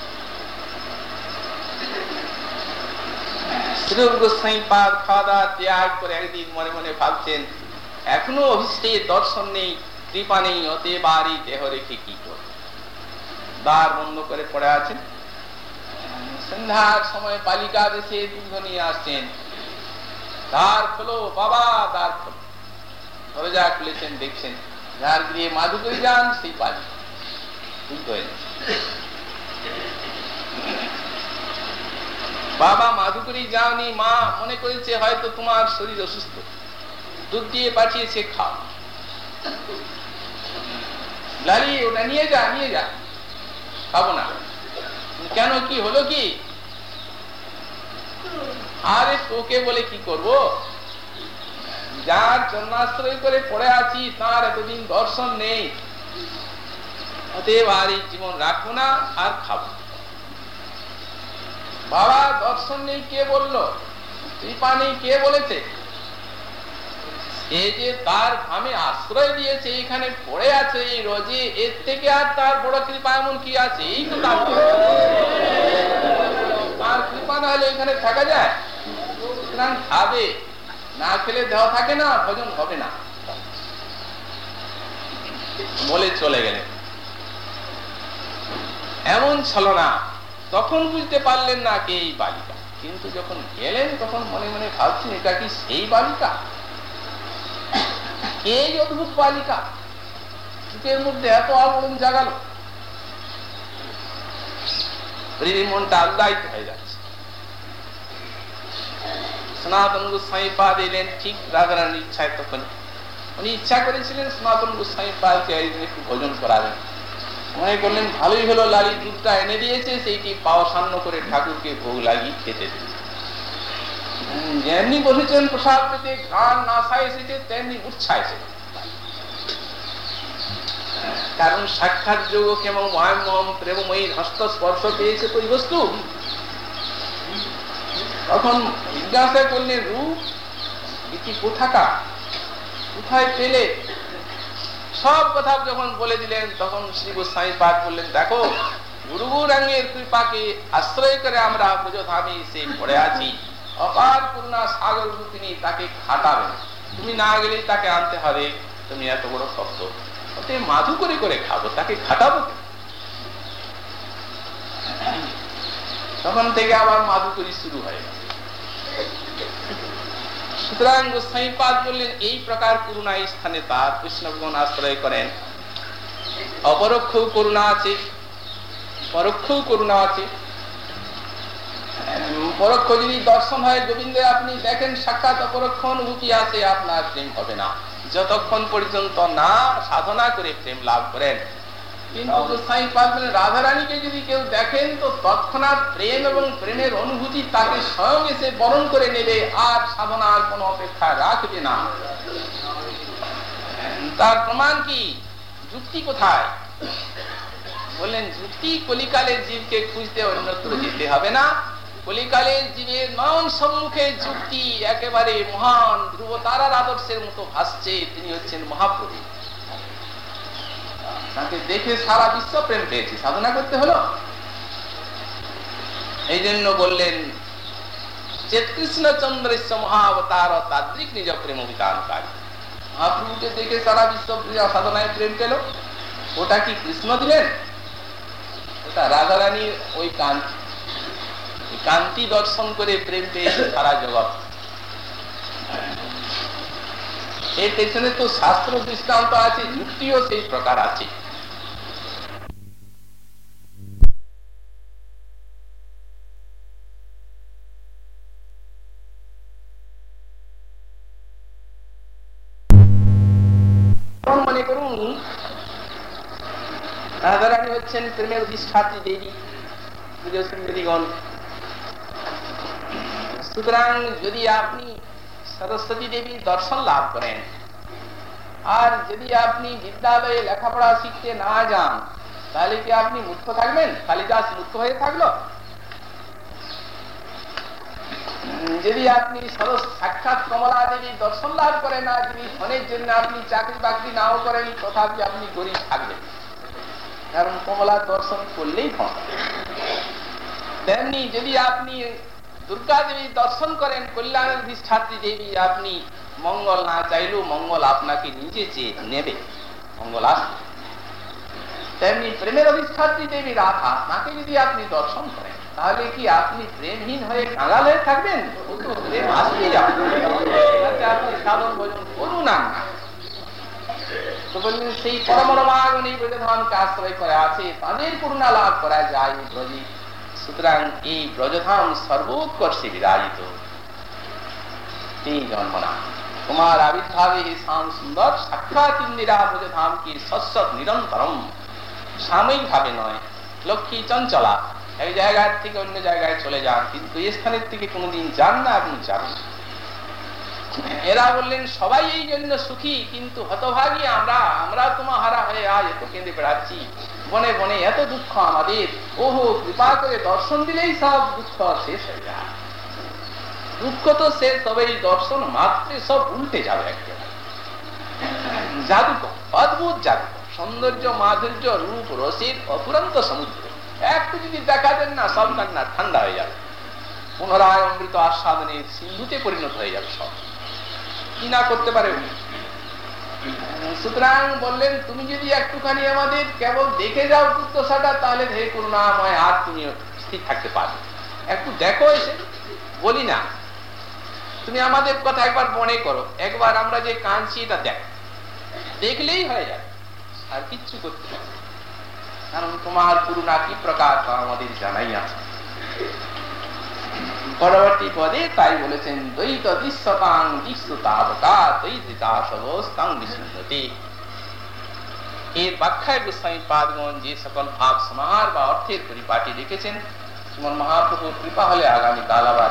এখনও দর্শন নেই নেই আর দেহ রেখে কি বন্ধ করে পড়ে আছেন। সন্ধ্যার সময় বালিকা দেশে দুধ নিয়ে আসছেন। দ্বার খোলো, বাবা, দ্বার খোলো। দরজা খুলেছেন, দেখছেন। যার গৃহে মাধুকরী যান, সেই বালিকা বাবা মাধুকরী যাওনি, মা মনে করেছে হয়তো তোমার শরীর অসুস্থ। দুধ দিয়ে পাঠিয়েছে, খাও। লালি ওটা নিয়ে যা নিয়ে যা। খাব না। কেন, কি হলো কি? আরে তোকে বলে কি করব? যার জন্মাশ্রয় করে পড়ে আছি, তার এতদিন দর্শন নেই। জীবন রাখব না, আর খাব বাবা, দর্শন নেই কে বলল? কৃপা নেই কে বলেছে? এই যে তার আমি আশ্রয় দিয়েছে, এখানে পড়ে আছে এই রোজে এর থেকে আর তার বড় কৃপা এমন কি আছে? এই তো তার কৃপা না হলে এখানে থাকা যায়? সুতরাং খাবে। না খেলে দেহ থাকে না, ভজন হবে না। বলে চলে গেলেন। এমন ছলনা, তখন বুঝতে পারলেন না কে এই বালিকা। কিন্তু যখন গেলেন, তখন মনে মনে ভাবছেন, এটা কি সেই বালিকা? এই অদ্ভুত বালিকা? বুকের মধ্যে এত আবরণ জাগালো। মনটা আল্লাহিত হয়ে যাচ্ছে। সনাতন গোস্বাই পাদ এলেন ঠিক রাধারানীর ইচ্ছায় তখন। উনি ইচ্ছা করেছিলেন সনাতন গোস্বাই পাদকে একটু ভোজন করাবেন। মনে করলেন ভালোই হলো, লালি দুধটা এনে দিয়েছে, সেইটি পাওয়া সান্ন করে ঠাকুরকে ভোগ লাগিয়ে খেতে দিয়েছে যেমনি বসেছেন প্রসাদ পেতে গান নাশা এসেছে, তেমনি উৎসাহ এসেছে। কারণ সাক্ষাৎ যোগ কেমন মহামম প্রেমময়ীর হস্ত স্পর্শ পেয়েছে, তো বস্তু। তখন জিজ্ঞাসা করলেন রূপ, এটি কোথাকা কোথায় পেলে? সব কথা যখন বলে দিলেন, তখন শ্রী গোস্বামী পাঠ বললেন দেখো গুরুগুরাঙ্গের কৃপাকে আশ্রয় করে আমরা ব্রজধামে এসে পড়ে আছি। অপার করুণা সাগর রূপিনী তাকে খাটাবেন তুমি না গেলেই তাকে আনতে হবে। তুমি এত বড় শব্দ ওতে মাধু করে করে খাব, তাকে খাটাবো তখন থেকে আবার মাধুকরি শুরু হয়ে সুতরাং গোস্বামী পাদ বললেন, এই প্রকার করুণা এই স্থানে তার কৃষ্ণগণ আশ্রয় করেন। অপরোক্ষ করুণা আছে পরোক্ষ করুণা আছে। পরোক্ষ যদি দর্শন হয়, গোবিন্দে, আপনি দেখেন, সাক্ষাৎ অপরোক্ষ অনুভূতি আছে, আপনার প্রেম হবে না। যতক্ষণ পর্যন্ত না সাধনা করে প্রেম লাভ করেন কিন্তু বলেন রাধারানীকে যদি কেউ দেখেন, তো তৎক্ষণাৎ প্রেম এবং প্রেমের অনুভূতি তাকে স্বয়ং এসে বরণ করে নেবে, আর সাধনার কোনো অপেক্ষা রাখবে না। তার প্রমাণ কি? যুক্তি কোথায়? বললেন, যুক্তি কলিকালের জীবকে খুঁজতে অন্যত্র যেতে হবে না। কলিকালের জীবের নয়ন সম্মুখে যুক্তি একেবারে মহান ধ্রুব তারার আদর্শের মতো ভাসছে। তিনি হচ্ছেন মহাপ্রভু। তাকে দেখে সারা বিশ্ব প্রেম পেয়েছি। সাধনা করতে হলো? এই জন্য বললেন কৃষ্ণ চন্দ্রেশ মহাবতার তাদ্রিক নিজ প্রেম অভিধানকারী। মহাপ্রভুকে দেখে সারা বিশ্ব সাধনায় প্রেম পেল? ওটা কি কৃষ্ণ দিলেন? ওটা রাধারানীর ওই কান্তি। কান্তি দর্শন করে প্রেম পেয়েছে সারা জগৎ। এর পেছনে তো শাস্ত্র দৃষ্টান্ত আছে, যুক্তিও সেই প্রকার আছে। মনে করুন, রাধারানী হচ্ছেন প্রেমের অধিষ্ঠাত্রী দেবী সুন্দরীগণ। সুতরাং যদি আপনি সরস্বতী দেবীর দর্শন লাভ করেন। আর যদি আপনি বিদ্যালয়ে লেখাপড়া শিখতে না যান, তাহলে কি আপনি মুক্ত থাকবেন? কালিদাস মুক্ত হয়ে থাকল? যদি আপনি সাক্ষাৎ কমলা দেবীর দর্শন লাভ করেন, আর যদি ধনের জন্য আপনি চাকরি বাকরি নাও করেন, তথাপি আপনি গরিব থাকবেন। কারণ কমলা দর্শন করলেই ধন তেমনি যদি আপনি দুর্গা দেবী দর্শন করেন কল্যাণের অধিষ্ঠাত্রী দেবী, আপনি মঙ্গল না চাইলেও মঙ্গল আপনাকে নিজে চেয়ে নেবে। মঙ্গল আসবে। তেমনি প্রেমের অধিষ্ঠাত্রী দেবী রাধা, তাকে যদি আপনি দর্শন করেন, তাহলে কি আপনি প্রেমহীন হয়ে কাঙাল হয়ে থাকবেন প্রেম আসতে যাবেন আপনি সাধন ভোজন করুন সেই পরমরমাগণ এই ব্রজধামকে আশ্রয় করে আছে, তাদের করুণা লাভ করা যায় ব্রজে। সুতরাং এই ব্রজধাম সর্বোৎকর্ষে বিরাজিত। তোমার আবির্ভাবে শ্যাম সুন্দর সাক্ষাৎ ইন্দিরা নয়, লক্ষ্মী চঞ্চলা, এক জায়গার থেকে অন্য জায়গায় চলে যান, কিন্তু এই স্থানের থেকে কোনোদিন যান না আপনি যাবেন এরা বললেন, সবাই এই জন্য সুখী, কিন্তু হতভাগী আমরা আমরা তোমার হারা হয়ে আজ এত কেঁদে বেড়াচ্ছি। বনে বনে এত দুঃখ আমাদের। ওহো কৃপা করে দর্শন দিলেই সব দুঃখ শেষ হয়ে যায়। দুঃখ তো শেষ তবে এই দর্শন মাত্রে সব উল্টে যাবে একেবারে জাদুকর, অদ্ভুত জাদুকর, সৌন্দর্য, মাধুর্য, রূপ রসিদ অপুরন্ত সমুদ্র। একটু যদি দেখা দেন না, সব কান্না ঠান্ডা হয়ে যাবে। পুনরায় অমৃত আস্বাদনে সিন্ধুতে পরিণত হয়ে যাবে সব। কি না করতে পারে সুতরাং বললেন, তুমি যদি একটুখানি আমাদের কেবল দেখে যাও দুর্দশাটা তাহলে ধে করুণাময় আর তুমি স্থির থাকতে পারবে একটু দেখো এসে। বলি না। তুমি আমাদের কথা একবার মনে করো। একবার আমরা যে কাঁদছি, এটা দেখো। দেখলেই হয়ে যায় আর কিচ্ছু করতে হবে কারণ তোমার করুণা কি প্রকার তা আমাদের জানাই আছে। পরবর্তী পদে তাই বলেছেন, দ্বৈত দৃশ্যতাং দৃশ্যতাবতা ব্যাখ্যায় গোস্বামী পাদগণ যে সকল ভাব সমাহার বা অর্থের পরিপাটি লিখেছেন শ্রীমন মহাপ্রভু কৃপা হলে আগামীকাল আবার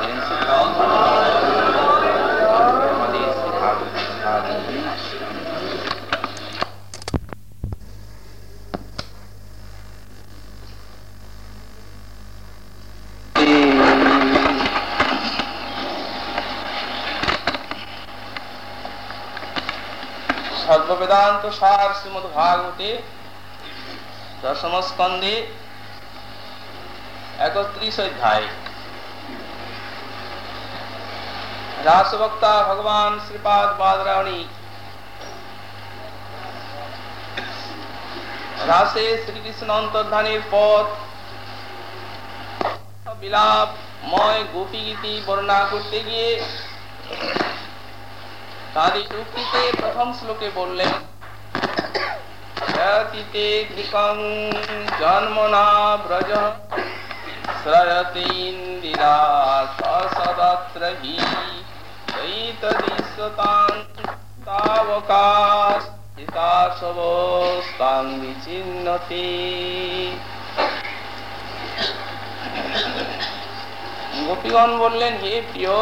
সর্ববেদান্ত সার শ্রীমদ ভাগবতে দশম স্কন্ধে একত্রিশ অধ্যায়। রাসবক্তা ভগবান শ্রীপাদ বাদরাণী রাসে শ্রীকৃষ্ণ অন্তর্ধানের পথ বিলাপ ময় গোপী গীতি বর্ণনা করতে গিয়ে তাদের যুক্তিতে প্রথম শ্লোকে বললেন জন্মনা ব্রজ শ্রয়তীন্দিরা সদত্র হি তাবকাশবস্তাং বিচিন্নতে গোপীগণ বললেন, হে প্রিয়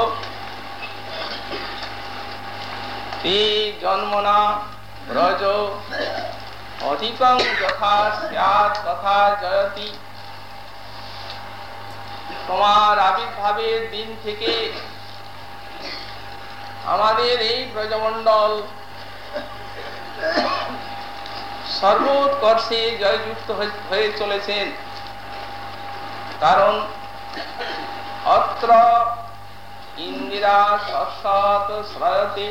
তোমার আবির্ভাবের দিন থেকে আমাদের এই ব্রজমন্ডল সর্বোৎকর্ষে জয়যুক্ত হয়ে চলেছেন। কারণ অত্র ইন্দিরা সৎ শ্রয়তে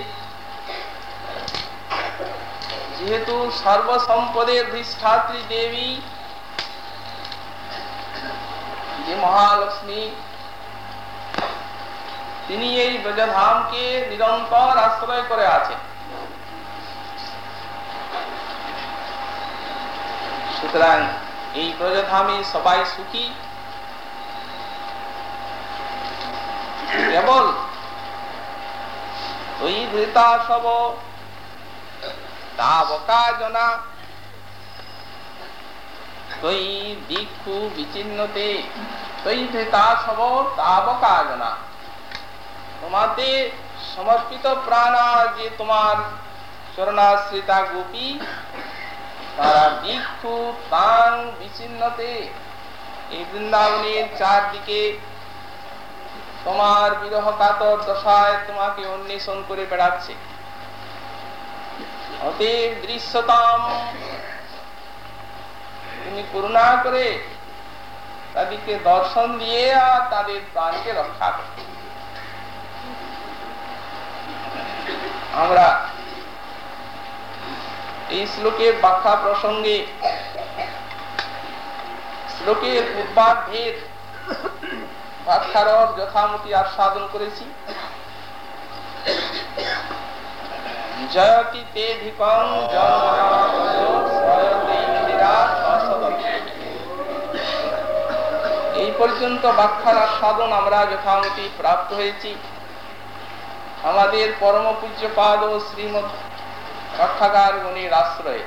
যেহেতু সর্বসম্পদের অধিষ্ঠাত্রী দেবী, যে মহালক্ষ্মী, তিনি এই ব্রজধামকে নিরন্তর আশ্রয় করে আছে সুতরাং এই ব্রজধামে সবাই সুখী। কেবল ওই ধৃতা সব তাবকা জনা তৈ তৈ তোমাদের সমর্পিত প্রাণা যে তোমার চরণাশ্রিতা গোপী, তারা ভিক্ষু তাং বিচ্ছিন্নতে। এই বৃন্দাবনের চারদিকে তোমার বিরহ কাতর দশায় তোমাকে অন্বেষণ করে বেড়াচ্ছে। অতএব দৃশ্যতাম। তুমি করুণা করে তাদেরকে দর্শন দিয়ে আর তাদের প্রাণকে রক্ষা করে। আমরা এই শ্লোকের ব্যাখ্যা প্রসঙ্গে শ্লোকের পূর্বার্ধের ব্যাখ্যার যথামতি আস্বাদন করেছি। এই পর্যন্ত ব্যাখ্যার আস্বাদন আমরা যথামতি প্রাপ্ত হয়েছি। আমাদের পরম পূজ্য পাদ শ্রীমদ রক্ষাকার গণের আশ্রয়ে।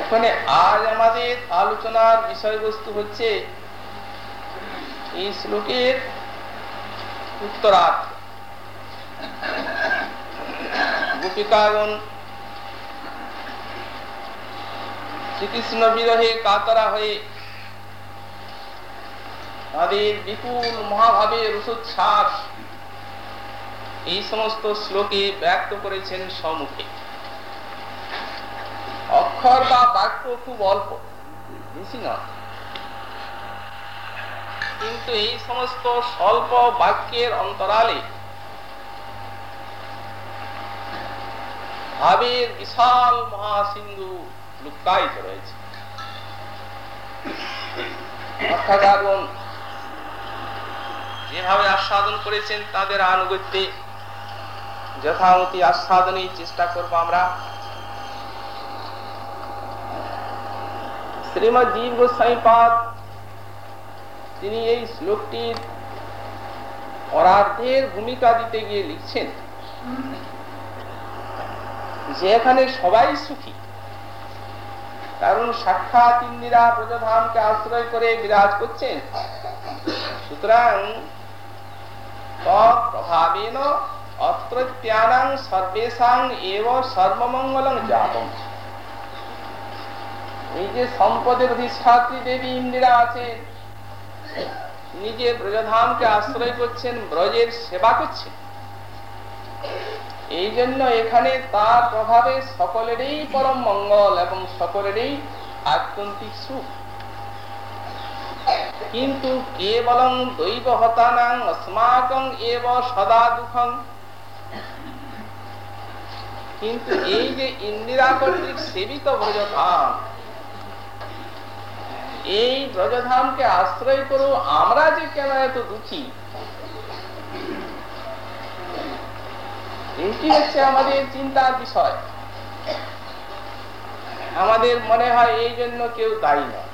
এখানে আজ আমাদের আলোচনার বিষয়বস্তু হচ্ছে এই শ্লোকের উত্তরার্থ গোপিকাগণ শ্রীকৃষ্ণ বিরহে কাতরা হয়ে তাদের বিপুল মহাভাবের রসোচ্ছ্বাস এই সমস্ত শ্লোকে ব্যক্ত করেছেন সম্মুখে অক্ষর বা বাক্য খুব অল্প, বেশি নয়। কিন্তু এই সমস্ত স্বল্প বাক্যের অন্তরালে ভাবের বিশাল মহাসিন্ধু লুকায়িত রয়েছে। যেভাবে আস্বাদন করেছেন, তাদের আনুগত্যে যথামতি আস্বাদনের চেষ্টা করব আমরা। শ্রীমদ জীব গোস্বাই পাদ তিনি এই শ্লোকটির অরাধ্যের ভূমিকা দিতে গিয়ে লিখছেন। যে এখানে সবাই সুখী, কারণ সাক্ষাৎ ইন্দিরা ব্রজধামকে আশ্রয় করে বিরাজ করছেন। সুতরাং তৎপ্রভাবেন অত্রত্যানাং সর্বেশাং এব সর্বমঙ্গলং জাতম এই যে সম্পদের অধিষ্ঠাত্রী দেবী ইন্দিরা আছে নিজে ব্রজধামকে আশ্রয় করছেন, ব্রজের সেবা করছেন। এই জন্য এখানে তার প্রভাবে সকলেরই পরম মঙ্গল এবং সকলেরই আত্যন্তিক সুখ। কিন্তু কেবলং দৈব হতানাং অস্মাকং এব সদা দুঃখং। কিন্তু এই যে ইন্দিরা কর্তৃক সেবিত ব্রজধাম এই ব্রজধামকে আশ্রয় করো, আমরা যে কেন এত দুঃখী? এটি হচ্ছে আমাদের চিন্তার বিষয়। আমাদের মনে হয় এই জন্য কেউ দায়ী নয়।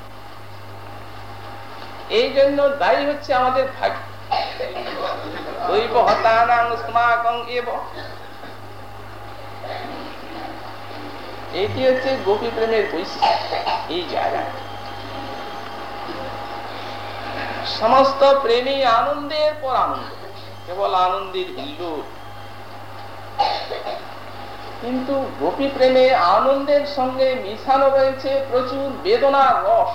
এই জন্য দায়ী হচ্ছে আমাদের ভাগ্য। দৈব হতানাং স্মাকং এব। এটি হচ্ছে গোপী প্রেমের বৈশিষ্ট্য। এই জায়গায় সমস্ত প্রেমী আনন্দের পর আনন্দ। কেবল আনন্দের হিল্লুর কিন্তু গোপী প্রেমে আনন্দের সঙ্গে মিশানো রয়েছে প্রচুর বেদনার রস।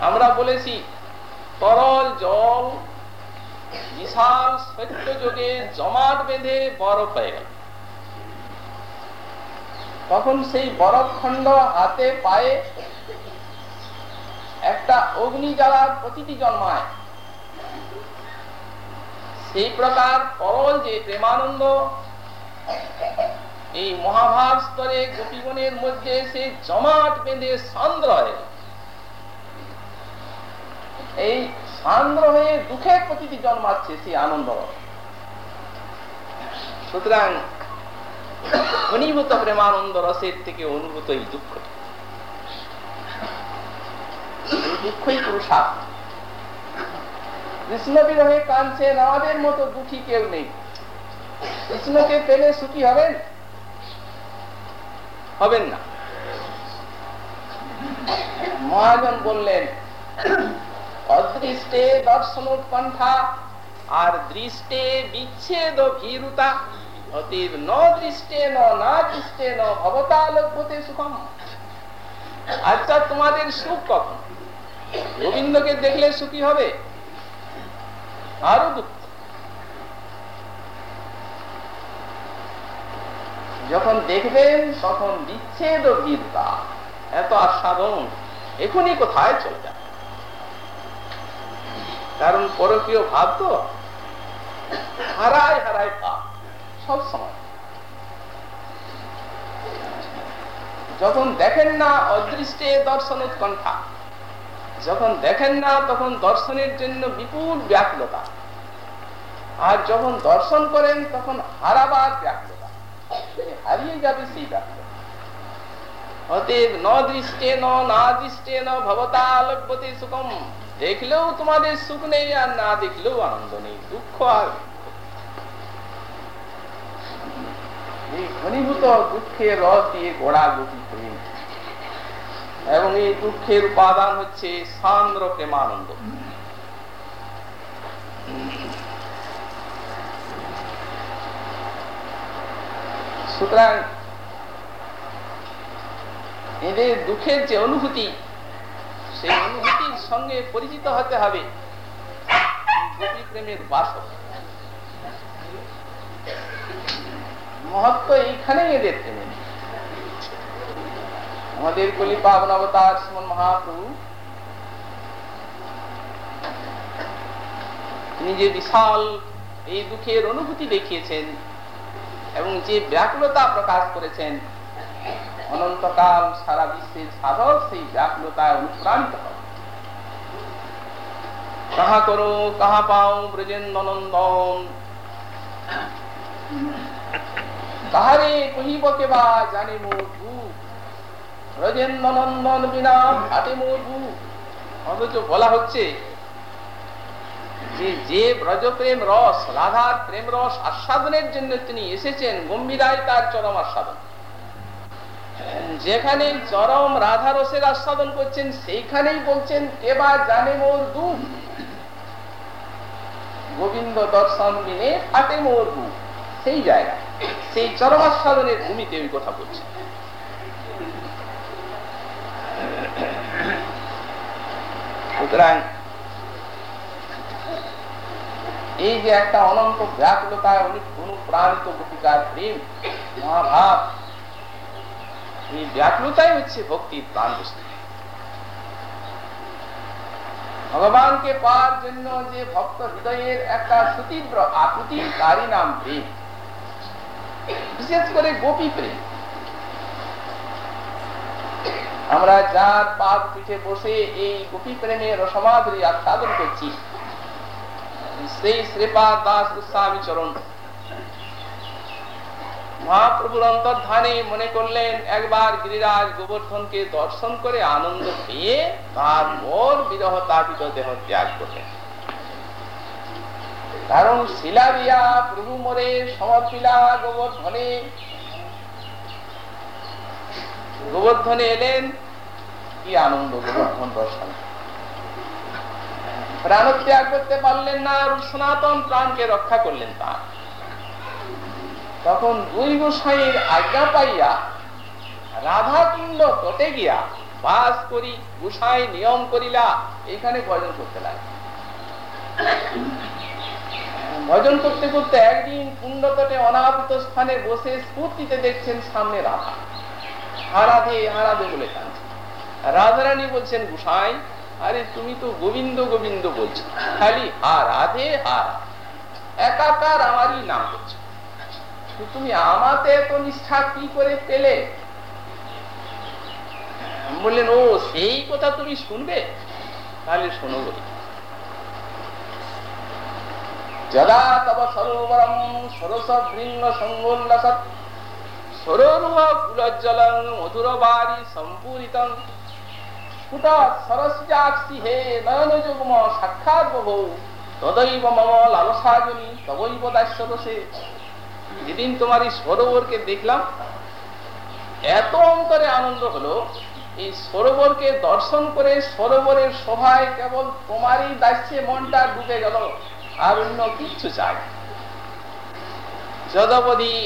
আমরা বলেছি, তরল জল, বিশাল সত্য যোগে জমাট বেঁধে বরফ হয়ে গেল। তখন সেই বরফ খণ্ড হাতে পায়ে একটা অগ্নি জ্বালার প্রতিটি জন্মায়। সেই প্রকার তরল যে প্রেমানন্দ, এই মহাভাব স্তরে গোপীগণের মধ্যে সে জমাট বেঁধে সান্দ্র হয়ে। এই সান্দ্র হয়ে দুঃখের প্রতিটি জন্মাচ্ছে সেই আনন্দ। সুতরাং ঘনীভূত প্রেমানন্দ রসের থেকে অনুভূত এই দুঃখ এই দুঃখই পুরুষার্থ কৃষ্ণ বিরহে কাঁদছেন আমাদের মতো দুঃখী কেউ নেই। কৃষ্ণকে পেলে সুখী হবেন? হবেন না। মহাজন বললেন, অদৃষ্টে দর্শন উৎকণ্ঠা আর দৃষ্টে বিচ্ছেদ ভীরুতা। অতীব ন দৃষ্টে, ন না দৃষ্টে, ন ভবতা লভ্যতে সুখম। আচ্ছা তোমাদের সুখ কখন? গোবিন্দকে দেখলে সুখী হবে? আরও দুঃখ যখন দেখবেন, তখন বিচ্ছেদ ভীরতা এত আস্বাদন এখনই কোথায় চলে যাবে? কারণ পরকীয় ভাব তো হারায় হারায় ভাব সব সময়। যখন দেখেন না, অদৃষ্টে দর্শন উৎকণ্ঠা যখন দেখেন না, তখন দর্শনের জন্য বিপুল ব্যাকুলতা। আর যখন দর্শন করেন, তখন হারাবার ব্যাকুলতা। হারিয়ে যাবে সেই ভবতা সুখম। দেখলেও তোমাদের সুখ নেই, আর না দেখলেও আনন্দ নেই, দুঃখ আর ঘনীভূত দুঃখের রস দিয়ে গোড়া গতি প্রেম এবং এই দুঃখের উপাদান হচ্ছে সান্দ্র প্রেমানন্দ সুতরাং এদের দুঃখের যে অনুভূতি, সেই অনুভূতির সঙ্গে পরিচিত হতে হবে। প্রেমের বাসক। মহত্ব এইখানে এদের প্রেমে আমাদের কলি পাবন অবতার শ্রীমন মহাপ্রভু তিনি যে বিশাল এই দুঃখের অনুভূতি দেখিয়েছেন এবং যে ব্যাকুলতা প্রকাশ করেছেন, অনন্তকাল সারা বিশ্বের সাধক সেই ব্যাকুলতায় অনুপ্রাণিত কাহা করো, কাহা পাও ব্রজেন্দ্র নন্দন কাহারে কহিব কেবা জানে মোর দুঃখ? বলা হচ্ছে যে যে ব্রজপ্রেম রস, রাধার প্রেম রস আস্বাদনের জন্য তিনি এসেছেন, গম্ভীরায় তার চরম আস্বাদন। যেখানে চরম রাধা রসের আস্বাদন করছেন, সেইখানেই বলছেন কেবা জানে মোর দুঃখ। গোবিন্দ দর্শন বিনে ফাটে মোর বুক সেই জায়গা, সেই চরম আস্বাদনের ভূমিতে ওই কথা বলছে সুতরাং এই যে একটা অনন্ত ব্যাকুলতায় অনুপ্রাণিত গোপিকার প্রেম, মহাভাব, এই ব্যাকুলতাই হচ্ছে ভক্তির প্রাণ বস্তু ভগবানকে পাওয়ার জন্য যে ভক্ত হৃদয়ের একটা সুতীব্র আকুতি তারই নাম প্রেম, বিশেষ করে গোপী প্রেম। আমরা যার পাদ পিঠে বসে এই গোপী প্রেমের রসমাধুরী আস্বাদন করছি। সেই শ্রীপাদ দাস গোস্বামী চরণ। মহাপ্রভুর অন্তর্ধানে মনে করলেন, একবার গিরিরাজ গোবর্ধনকে দর্শন করে আনন্দ পেয়ে তারপর বিরহ তাপিত দেহ ত্যাগ করলেন। কারণ শিলা দিয়া প্রভু মরে সমর্পিলা গোবর্ধনে। গোবর্ধনে এলেন কি আনন্দ গোবর্ধন দর্শন প্রাণ ত্যাগ করতে পারলেন না সনাতন প্রাণকে রক্ষা করলেন তা তখন দুই গোসাইয়ের আজ্ঞা পাইয়া রাধাকুণ্ড তটে গিয়া বাস করি, গোসাই নিয়ম করিলা এখানে ভজন করতে লাগে ভজন করতে করতে একদিন কুণ্ড তটে অনাবৃত স্থানে বসে স্ফূর্তিতে দেখছেন সামনে রাধা। হারাধে হারাধে বলে কাঁদছে। রাধারানী বলছেন, গোসাই, আরে তুমি তো গোবিন্দ গোবিন্দ বলছো। খালি হা রাধে হার একাকার আমারই নাম করছ তুমি আমাতে এত নিষ্ঠা কি করে পেলে? বললেন, ও, সেই কথা তুমি শুনবে? তাহলে শোনো বলি। যদা তব সরোবরম সরস বৃঙ্গ সঙ্গোল্লাসৎ সরোরুহ কুলজ্জলং মধুর বাড়ি সম্পূরিতং ফুটা সরস্যাক্ষি হে সাক্ষাৎ বহু তদৈব মম লালসাজনী তবৈব দাস্যদোষে যেদিন তোমার এই সরোবরকে দেখলাম, এত অন্তরে আনন্দ হলো, এই সরোবরকে দর্শন করে সরোবরের শোভায় কেবল তোমারই দাস্যে মনটা ডুবে গেল, আর অন্য কিচ্ছু চাই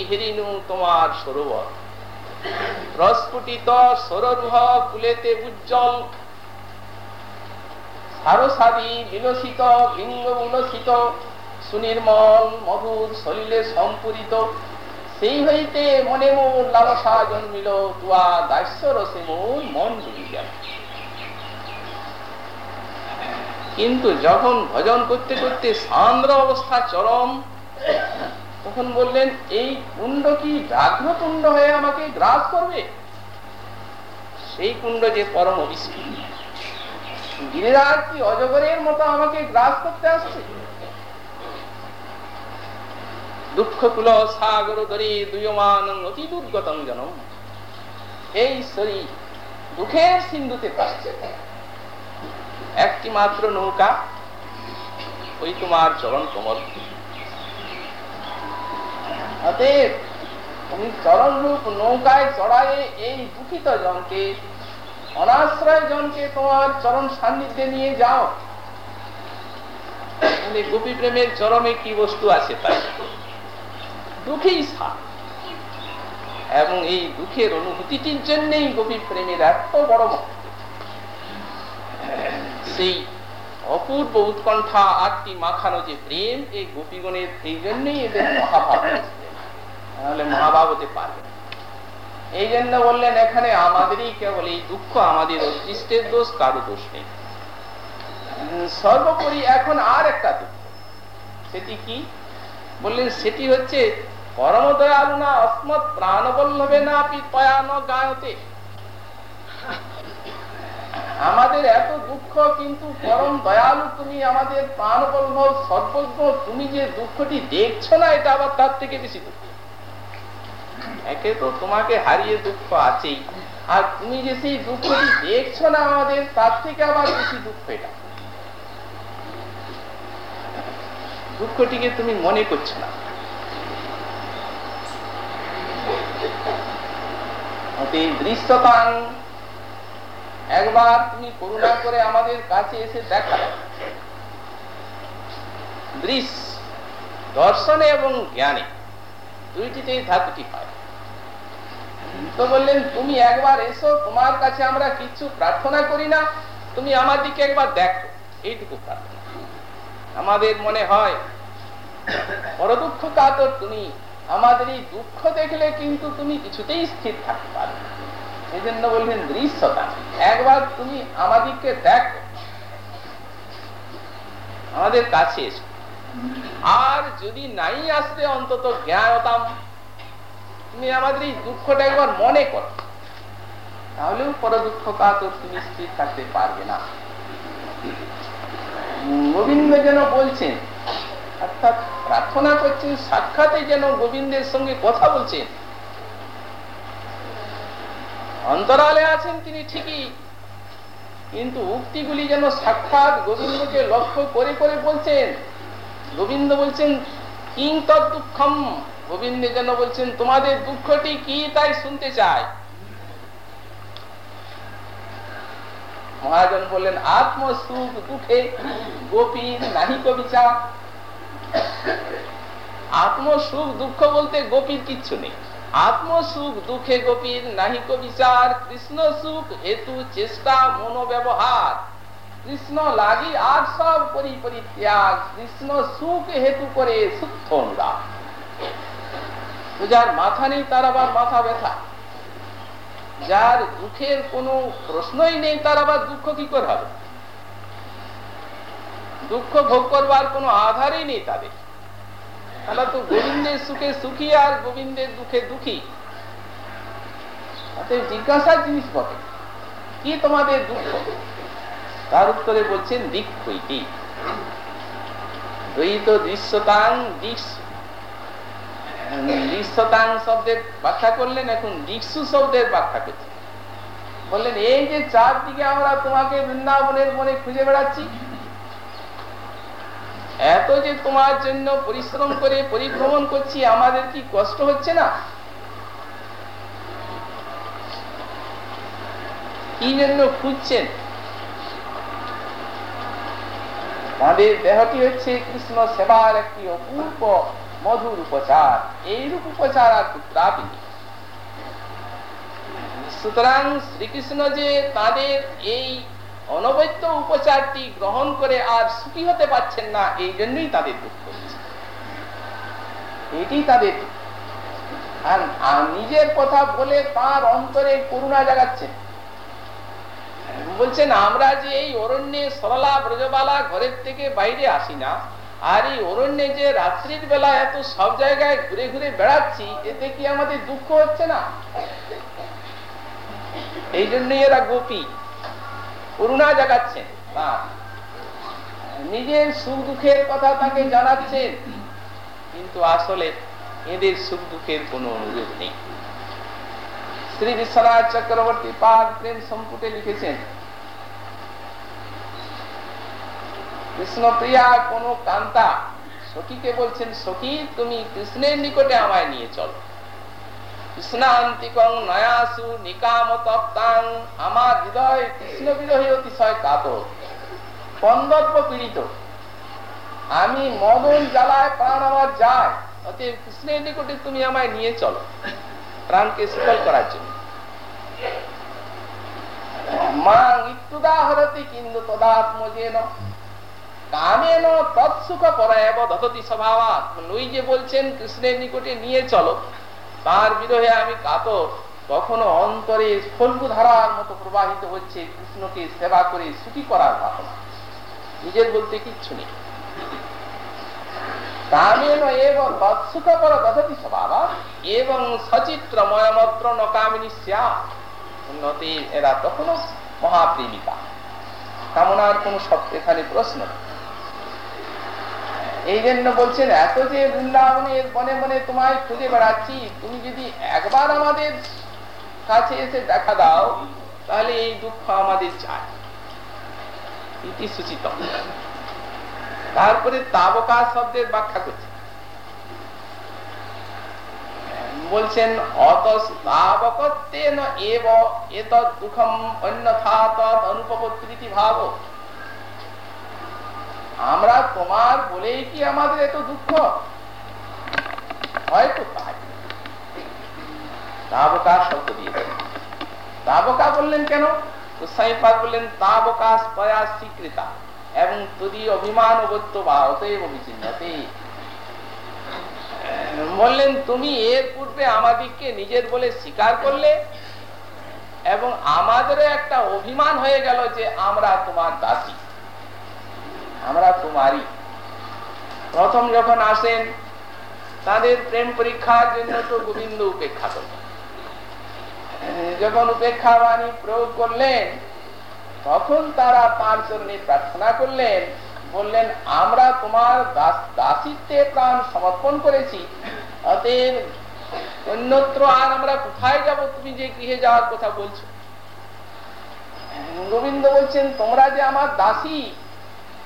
হিরিনু তোমার সরোবর। প্রস্ফুটিত সররুহ কুলেতে উজ্জ্বল বিলসিত উলসিত সুনির্মল, মধুর শরীরে সম্পূরিত। সেই হইতে মনে লালসা জন্মিল তুয়া দাস্য রসে মন কিন্তু যখন ভজন করতে করতে সান্দ্র অবস্থা চরম, তখন বললেন, এই কুণ্ড কি ব্যাঘ্র কুণ্ড হয়ে আমাকে গ্রাস করবে? সেই কুণ্ড যে পরম অবিষ্কৃত গিরিরাজ কি অজগরের মতো আমাকে গ্রাস করতে আসছে। দুঃখ কুল সাগর ধরে দুয়মান অতি দুর্গতম জনম। এই শরীর দুঃখের সিন্ধুতে পাচ্ছে। একটি মাত্র নৌকা, ওই তোমার চরণ কমল। অতএব তুমি চরণ রূপ নৌকায় চড়ায়ে এই দুঃখিত জনকে অনাশ্রয় জনকে তোমার চরণ সান্নিধ্যে নিয়ে যাও। গোপী প্রেমের চরমে কি বস্তু আছে তাই দুঃখী স্থান। এবং এই দুঃখের অনুভূতিটির জন্যই গোপী প্রেমের এত বড় সেই অপূর্ব উৎকণ্ঠা আটটি মাখানো যে প্রেম, এই গোপীগণের এই জন্যই এদের মহাভাব তাহলে মহাভাব হতে পারবে এই জন্য বললেন, এখানে আমাদেরই কেবল এই দুঃখ, আমাদের অদৃষ্টের দোষ, কারও দোষ নেই। সর্বোপরি এখন আর একটা দুঃখ। সেটি কি? বললেন, সেটি হচ্ছে পরম দয়ালু না অস্মৎ প্রাণবল্লভে না গায়তে। আমাদের এত দুঃখ, কিন্তু পরম দয়ালু তুমি আমাদের প্রাণবল্লভ, সর্বজ্ঞ, তুমি যে দুঃখটি দেখছ না, এটা আবার তার থেকে বেশি দুঃখ। একে তো তোমাকে হারিয়ে দুঃখ আছেই। আর তুমি যে সেই দুঃখটি দেখছ না আমাদের, তার থেকে আবার বেশি দুঃখ এটা। দুঃখটিকে তুমি মনে করছ না। দৃশ্যতান একবার তুমি করুণা করে আমাদের কাছে এসে দেখা। দৃশ্য দর্শনে এবং জ্ঞানে দুইটিতেই ধাতুটি পায় তো বললেন, তুমি একবার এসো, তোমার কাছে আমরা কিছু প্রার্থনা করি না। তুমি আমার দিকে একবার দেখো। এইটুকু প্রার্থনা। আমাদের মনে হয় বড় দুঃখ কাতর তুমি আমাদের এই দুঃখ দেখলে কিন্তু তুমি কিছুতেই স্থির থাকতে পারবে এই জন্য বললেন, দৃশ্যতা, একবার তুমি আমাদিকে দেখো। আমাদের কাছে এসো। আর যদি নাই আসতে অন্তত জ্ঞানতাম তুমি আমাদের এই দুঃখটা একবার মনে করো। তাহলেও পর দুঃখ কাতর তুমি স্থির থাকতে পারবে না। গোবিন্দ যেন বলছেন, অর্থাৎ প্রার্থনা করছেন, সাক্ষাতে যেন গোবিন্দের সঙ্গে কথা বলছেন। অন্তরালে আছেন তিনি ঠিকই, কিন্তু উক্তিগুলি যেন সাক্ষাৎ গোবিন্দকে লক্ষ্য করে করে বলছেন। গোবিন্দ বলছেন, কিং তৎ দুঃখম গোবিন্দ যেন বলছেন, তোমাদের দুঃখটি কি তাই শুনতে চায় মহাজন বললেন আত্ম সুখ দুঃখে গোপীর নাহি কবিচা। আত্ম সুখ দুঃখ বলতে গোপীর কিচ্ছু নেই। আত্ম সুখ দুঃখে গোপীর নাহি কবিচার কৃষ্ণ সুখ হেতু, চেষ্টা, মনোব্যবহার। কৃষ্ণ লাগি আর সব করি পরিত্যাগ। কৃষ্ণ সুখ হেতু করে শুদ্ধ অনুরাগ। যার মাথা নেই, তার আবার মাথা ব্যথা। যার দুঃখের কোনো প্রশ্নই নেই, তার আবার দুঃখ কি করে হবে? দুঃখ ভোগ করবার কোনো আধারই নেই তাদের। তাহলে তো গোবিন্দের সুখে সুখী আর গোবিন্দের দুঃখে দুঃখী। জিজ্ঞাসার জিনিস বটে, কি তোমাদের দুঃখ? তার উত্তরে বলছেন দিক দ্বৈত দৃশ্যতাং দৃশ্য শতাং শব্দের ব্যাখ্যা করলেন, এখন রিক্সু শব্দের ব্যাখ্যা করছেন বললেন, এই যে চারদিকে আমরা তোমাকে বৃন্দাবনের মনে খুঁজে বেড়াচ্ছি, এত যে তোমার জন্য পরিশ্রম করে পরিভ্রমণ করছি, আমাদের কি কষ্ট হচ্ছে না? কি জন্য খুঁজছেন? তাদের দেহটি হচ্ছে কৃষ্ণ সেবার একটি অপূর্ব মধুর উপচার, এইরূপ উপচার আর প্রাপি সুতরাং শ্রীকৃষ্ণ যে তাদের এই অনবৈধ উপচারটি গ্রহণ করে আর সুখী হতে পারছেন না, এই জন্যই তাদের দুঃখ হচ্ছে। এটি তাদের আর নিজের কথা বলে তার অন্তরে করুণা জাগাচ্ছেন। বলছেন, আমরা যে এই অরণ্যে সরলা ব্রজবালা ঘরের থেকে বাইরে আসি না আর এই অরণ্যে যে রাত্রির বেলা এত সব জায়গায় ঘুরে ঘুরে বেড়াচ্ছি, এতে কি আমাদের দুঃখ হচ্ছে না? এই জন্যই এরা গোপী। করুণা জাগাচ্ছেন। নিজের সুখ দুঃখের কথা তাকে জানাচ্ছেন, কিন্তু আসলে এদের সুখ দুঃখের কোন অনুরোধ নেই। শ্রী বিশ্বনাথ চক্রবর্তী পাক প্রেম সম্পুটে লিখেছেন কৃষ্ণপ্রিয়া, কোন কান্তা। সখীকে বলছেন, সখী, তুমি কৃষ্ণের নিকটে আমায় নিয়ে চলো। আমি মদন জ্বালায় প্রাণ আমার যায় কৃষ্ণের নিকটে তুমি আমায় নিয়ে চলো, প্রাণকে শীতল করার জন্য। মা ইত্যুদাহরতি কিন্তু তদাত্ম তদাত্মজেন। কামেন তৎসুখ পরায়ব ধততি স্বভাবাত নই যে বলছেন, কৃষ্ণের নিকটে নিয়ে চলো। তার আমি কাতর। কখনো অন্তরে ধারার মতো প্রবাহিত হচ্ছে কৃষ্ণকে সেবা করে সুখী করার ভাবনা নিজের বলতে কিচ্ছু নেই। এবং উন্নতি এরা মহাপ্রেমিকা। কামনার কোন শব্দ এখানে প্রশ্ন এই জন্য বলছেন, এত যে বৃন্দাবনের বনে বনে তোমায় খুঁজে বেড়াচ্ছি, তুমি যদি একবার আমাদের কাছে এসে দেখা দাও, তাহলে এই দুঃখ আমাদের চায় সূচিত তারপরে তাবকা শব্দের ব্যাখ্যা করছে। বলছেন অতস্তাবকত্বেন এব, এতৎ দুঃখম অন্যথা তৎ অনুপপত্রিতি ভাব। আমরা তোমার বলেই কি আমাদের এত দুঃখ? হয়তো তাবকা শব্দ দিয়েছেন তাবকা বললেন কেন? বললেন স্বীকৃতা এবং তদি অভিমান বললেন, তুমি এর পূর্বে আমাদিগকে নিজের বলে স্বীকার করলে এবং আমাদেরও একটা অভিমান হয়ে গেল যে আমরা তোমার দাসী। আমরা তোমারই। প্রথম যখন আসেন, তাদের প্রেম পরীক্ষার জন্য তো গোবিন্দ উপেক্ষা করলেন। যখন উপেক্ষা বাণী প্রয়োগ করলেন, তখন তারা তার জন্য প্রার্থনা করলেন, বললেন, আমরা তোমার দাসিত্বে প্রাণ সমর্পণ করেছি। অতএব অন্যত্র আর আমরা কোথায় যাব? তুমি যে গৃহে যাওয়ার কথা বলছো। গোবিন্দ বলছেন, তোমরা যে আমার দাসী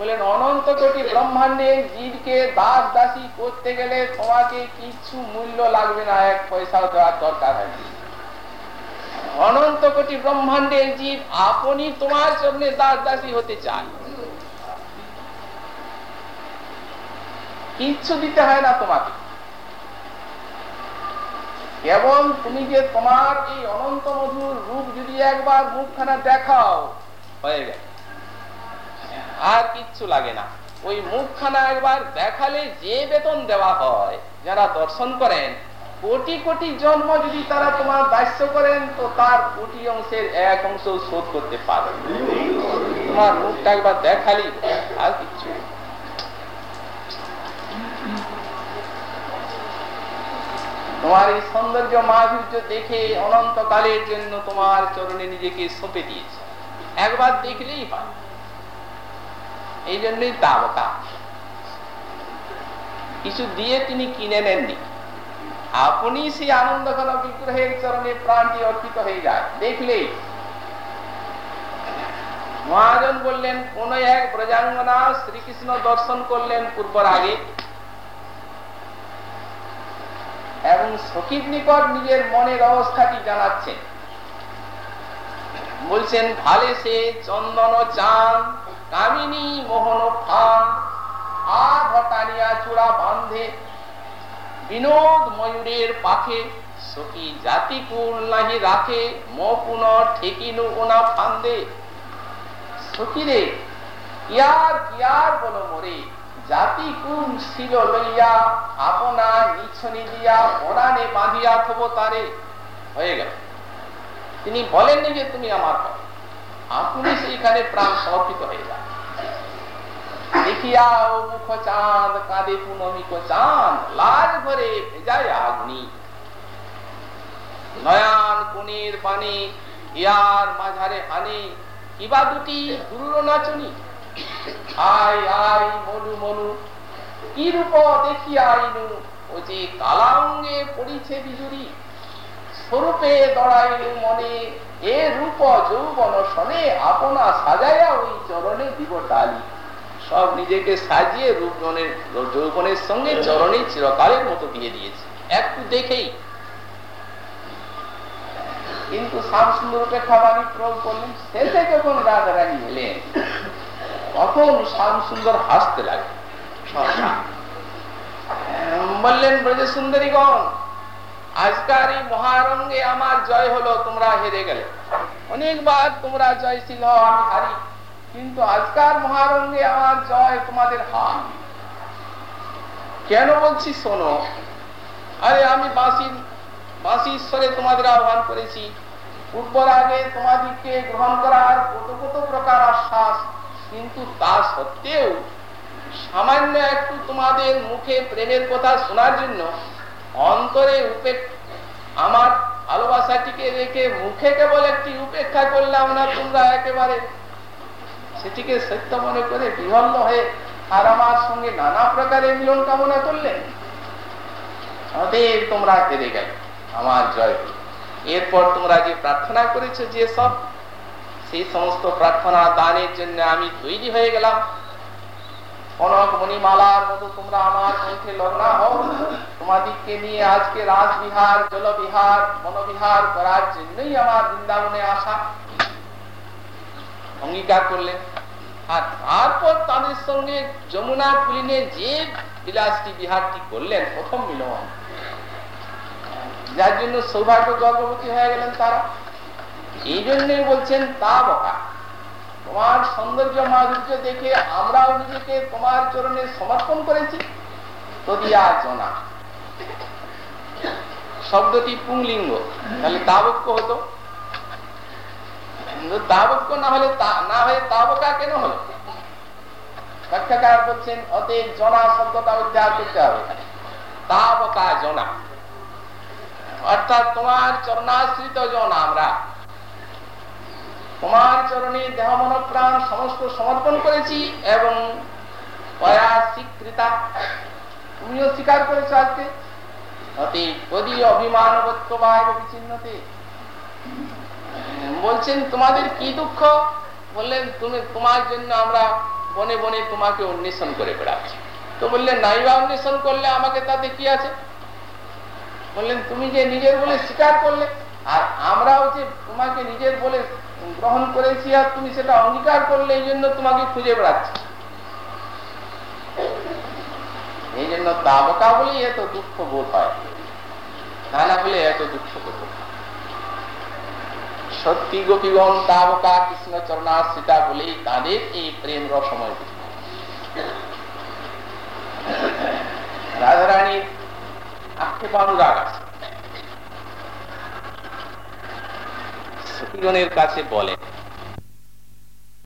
বলেন, অনন্ত কোটি ব্রহ্মাণ্ডের জীবকে দাস দাসী করতে গেলে তোমাকে কিছু মূল্য লাগবে না, এক পয়সাও দেওয়ার দরকার হয় অনন্ত কোটি ব্রহ্মাণ্ডের জীব আপনি তোমার জন্য দাস দাসী হতে চায় কিচ্ছু দিতে হয় না তোমাকে। কেবল তুমি যে তোমার এই অনন্ত মধুর রূপ যদি একবার মুখখানা দেখাও, হয়ে গেল। আর কিচ্ছু লাগে না। ওই মুখখানা একবার দেখালে যে বেতন দেওয়া হয়, যারা দর্শন করেন, কোটি কোটি জন্ম যদি তারা তোমার দাস্য করেন, তো তার কোটি অংশের এক অংশ শোধ করতে পারে তোমার মুখটা একবার দেখালি, আর কিচ্ছু তোমার এই সৌন্দর্য মাধুর্য দেখে অনন্তকালের জন্য তোমার চরণে নিজেকে সঁপে দিয়েছে। একবার দেখলেই হয়। এই জন্যই তাবকা কিছু দিয়ে তিনি কিনে নেননি। আপনি সেই আনন্দ ঘন বিগ্রহের চরণে প্রাণটি অর্পিত হয়ে যায়। দেখলেই মহাজন বললেন, কোন এক ব্রজাঙ্গনা শ্রীকৃষ্ণ দর্শন করলেন পূর্বর আগে। এবং সখীর নিকট নিজের মনের অবস্থাটি জানাচ্ছেন। বলছেন, ভালে সে চন্দন চান কামিনী মোহন ফান আর ঘটানিয়া চূড়া বান্ধে, বিনোদ ময়ূরের পাখে, সখী জাতি কুল নাহি রাখে মপুন ঠেকিনু ওনা ফান্দে। সখী রে ইয়ার কিয়ার বল মরে, জাতি কুল শিল লইয়া, আপনা নিছনি দিয়া পরাণে বাঁধিয়া থব তারে। হয়ে গেল। তিনি বলেননি যে তুমি আমার আপনি সেইখানে প্রাণ সমর্পিত হয়ে যান। দেখিয়া ও মুখ চাঁদ কাঁদে পুনমিক চাঁদ, লাল ভরে ভেজায় নয়ান ইয়ার মাঝারে কিবা দুটি মনু মনু, কি রূপ আইনু, ও যে কালা অঙ্গে পড়িছে বিজুরি। স্বরূপে দড়াইনু মনে, এ রূপ যৌবন শনে আপনা সাজাইয়া ওই চরণে দিব ডালি সব নিজেকে সাজিয়ে রূপনের যৌবনের সঙ্গে চরণে চিরকালের মতো দিয়ে দিয়েছে। একটু দেখেই। কিন্তু শ্যামসুন্দর উপেক্ষাবাণী প্রয়োগ করলেন শেষে যখন রাধারানী এলেন? তখন শ্যামসুন্দর হাসতে লাগে বললেন ব্রজ সুন্দরীগণ আজকার এই মহারঙ্গে আমার জয় হলো, তোমরা হেরে গেলে। অনেকবার তোমরা জয়শীল হও, আমি হারি। কিন্তু আজকার মহারঙ্গে আমার জয় তোমাদের হার কেন বলছি শোনো? আরে আমি বাঁশি বাঁশি ঈশ্বরে তোমাদের আহ্বান করেছি। পূর্বর আগে তোমাদেরকে গ্রহণ করার কত কত প্রকার আশ্বাস, কিন্তু তা সত্ত্বেও সামান্য একটু তোমাদের মুখে প্রেমের কথা শোনার জন্য অন্তরে আমার ভালোবাসাটিকে রেখে মুখে কেবল একটি উপেক্ষা করলাম না তোমরা একেবারে। সেটিকে সত্য মনে করে বিহল্ল হয়ে আর আমার সঙ্গে নানা প্রকারের মিলন কামনা করলেন অতএব তোমরা হেরে গেলে, আমার জয় এরপর তোমরা যে প্রার্থনা করেছ যে সব, সেই সমস্ত প্রার্থনা দানের জন্য আমি তৈরি হয়ে গেলাম। কনক মণিমালার মতো তোমরা আমার কণ্ঠে লগ্না হও। তোমাদিককে নিয়ে আজকে রাজবিহার, জলবিহার, বনবিহার করার জন্যই আমার বৃন্দাবনে আসা। অঙ্গীকার করলেন আর তারপর তাদের সঙ্গে যমুনা পুলিনে যে বিলাসটি বিহারটি করলেন, প্রথম মিলন। যার জন্য সৌভাগ্য গর্ভবতী হয়ে গেলেন তারা। এই জন্যই বলছেন, তা বকা। তোমার সৌন্দর্য মাধুর্য দেখে আমরাও নিজেকে তোমার চরণে সমর্পণ করেছি। শব্দটি পুংলিঙ্গ, তাহলে তাবক্য হতো। তাবক্য না হলে না হয়ে তাবকা কেন হলো? অতএব জনা শব্দটা উদ্ধার করতে হবে। তাবকা জনা। অর্থাৎ তোমার চরণাশ্রিত জন আমরা। তোমার চরণে দেহ মন প্রাণ সমস্ত সমর্পণ করেছি এবং তুমিও স্বীকার করেছ আজকে। অভিমানবত্ব বা বিচ্ছিন্নতে বলছেন, তোমাদের কি দুঃখ? বললেন, তুমি, তোমার জন্য আমরা বনে বনে তোমাকে অন্বেষণ করে বেড়াচ্ছি। তো বললেন, নাইবা অন্বেষণ করলে আমাকে তাতে কি আছে? বললেন, তুমি যে নিজের বলে স্বীকার করলে, আর আমরাও যে তোমাকে নিজের বলে গ্রহণ করেছি, আর তুমি সেটা অঙ্গীকার করলে, এই জন্য তোমাকে খুঁজে বেড়াচ্ছি। এই জন্য তাবকা বলেই এত দুঃখ বোধ হয়। তা না বলে এত দুঃখ বোধ সত্যি গোপীগণ তাবকা কৃষ্ণ চরণাশ্রিতা বলেই তাদের এই প্রেম রসময় রাধারানীর অনুরাগ আছে। সতীগণের কাছে বলেন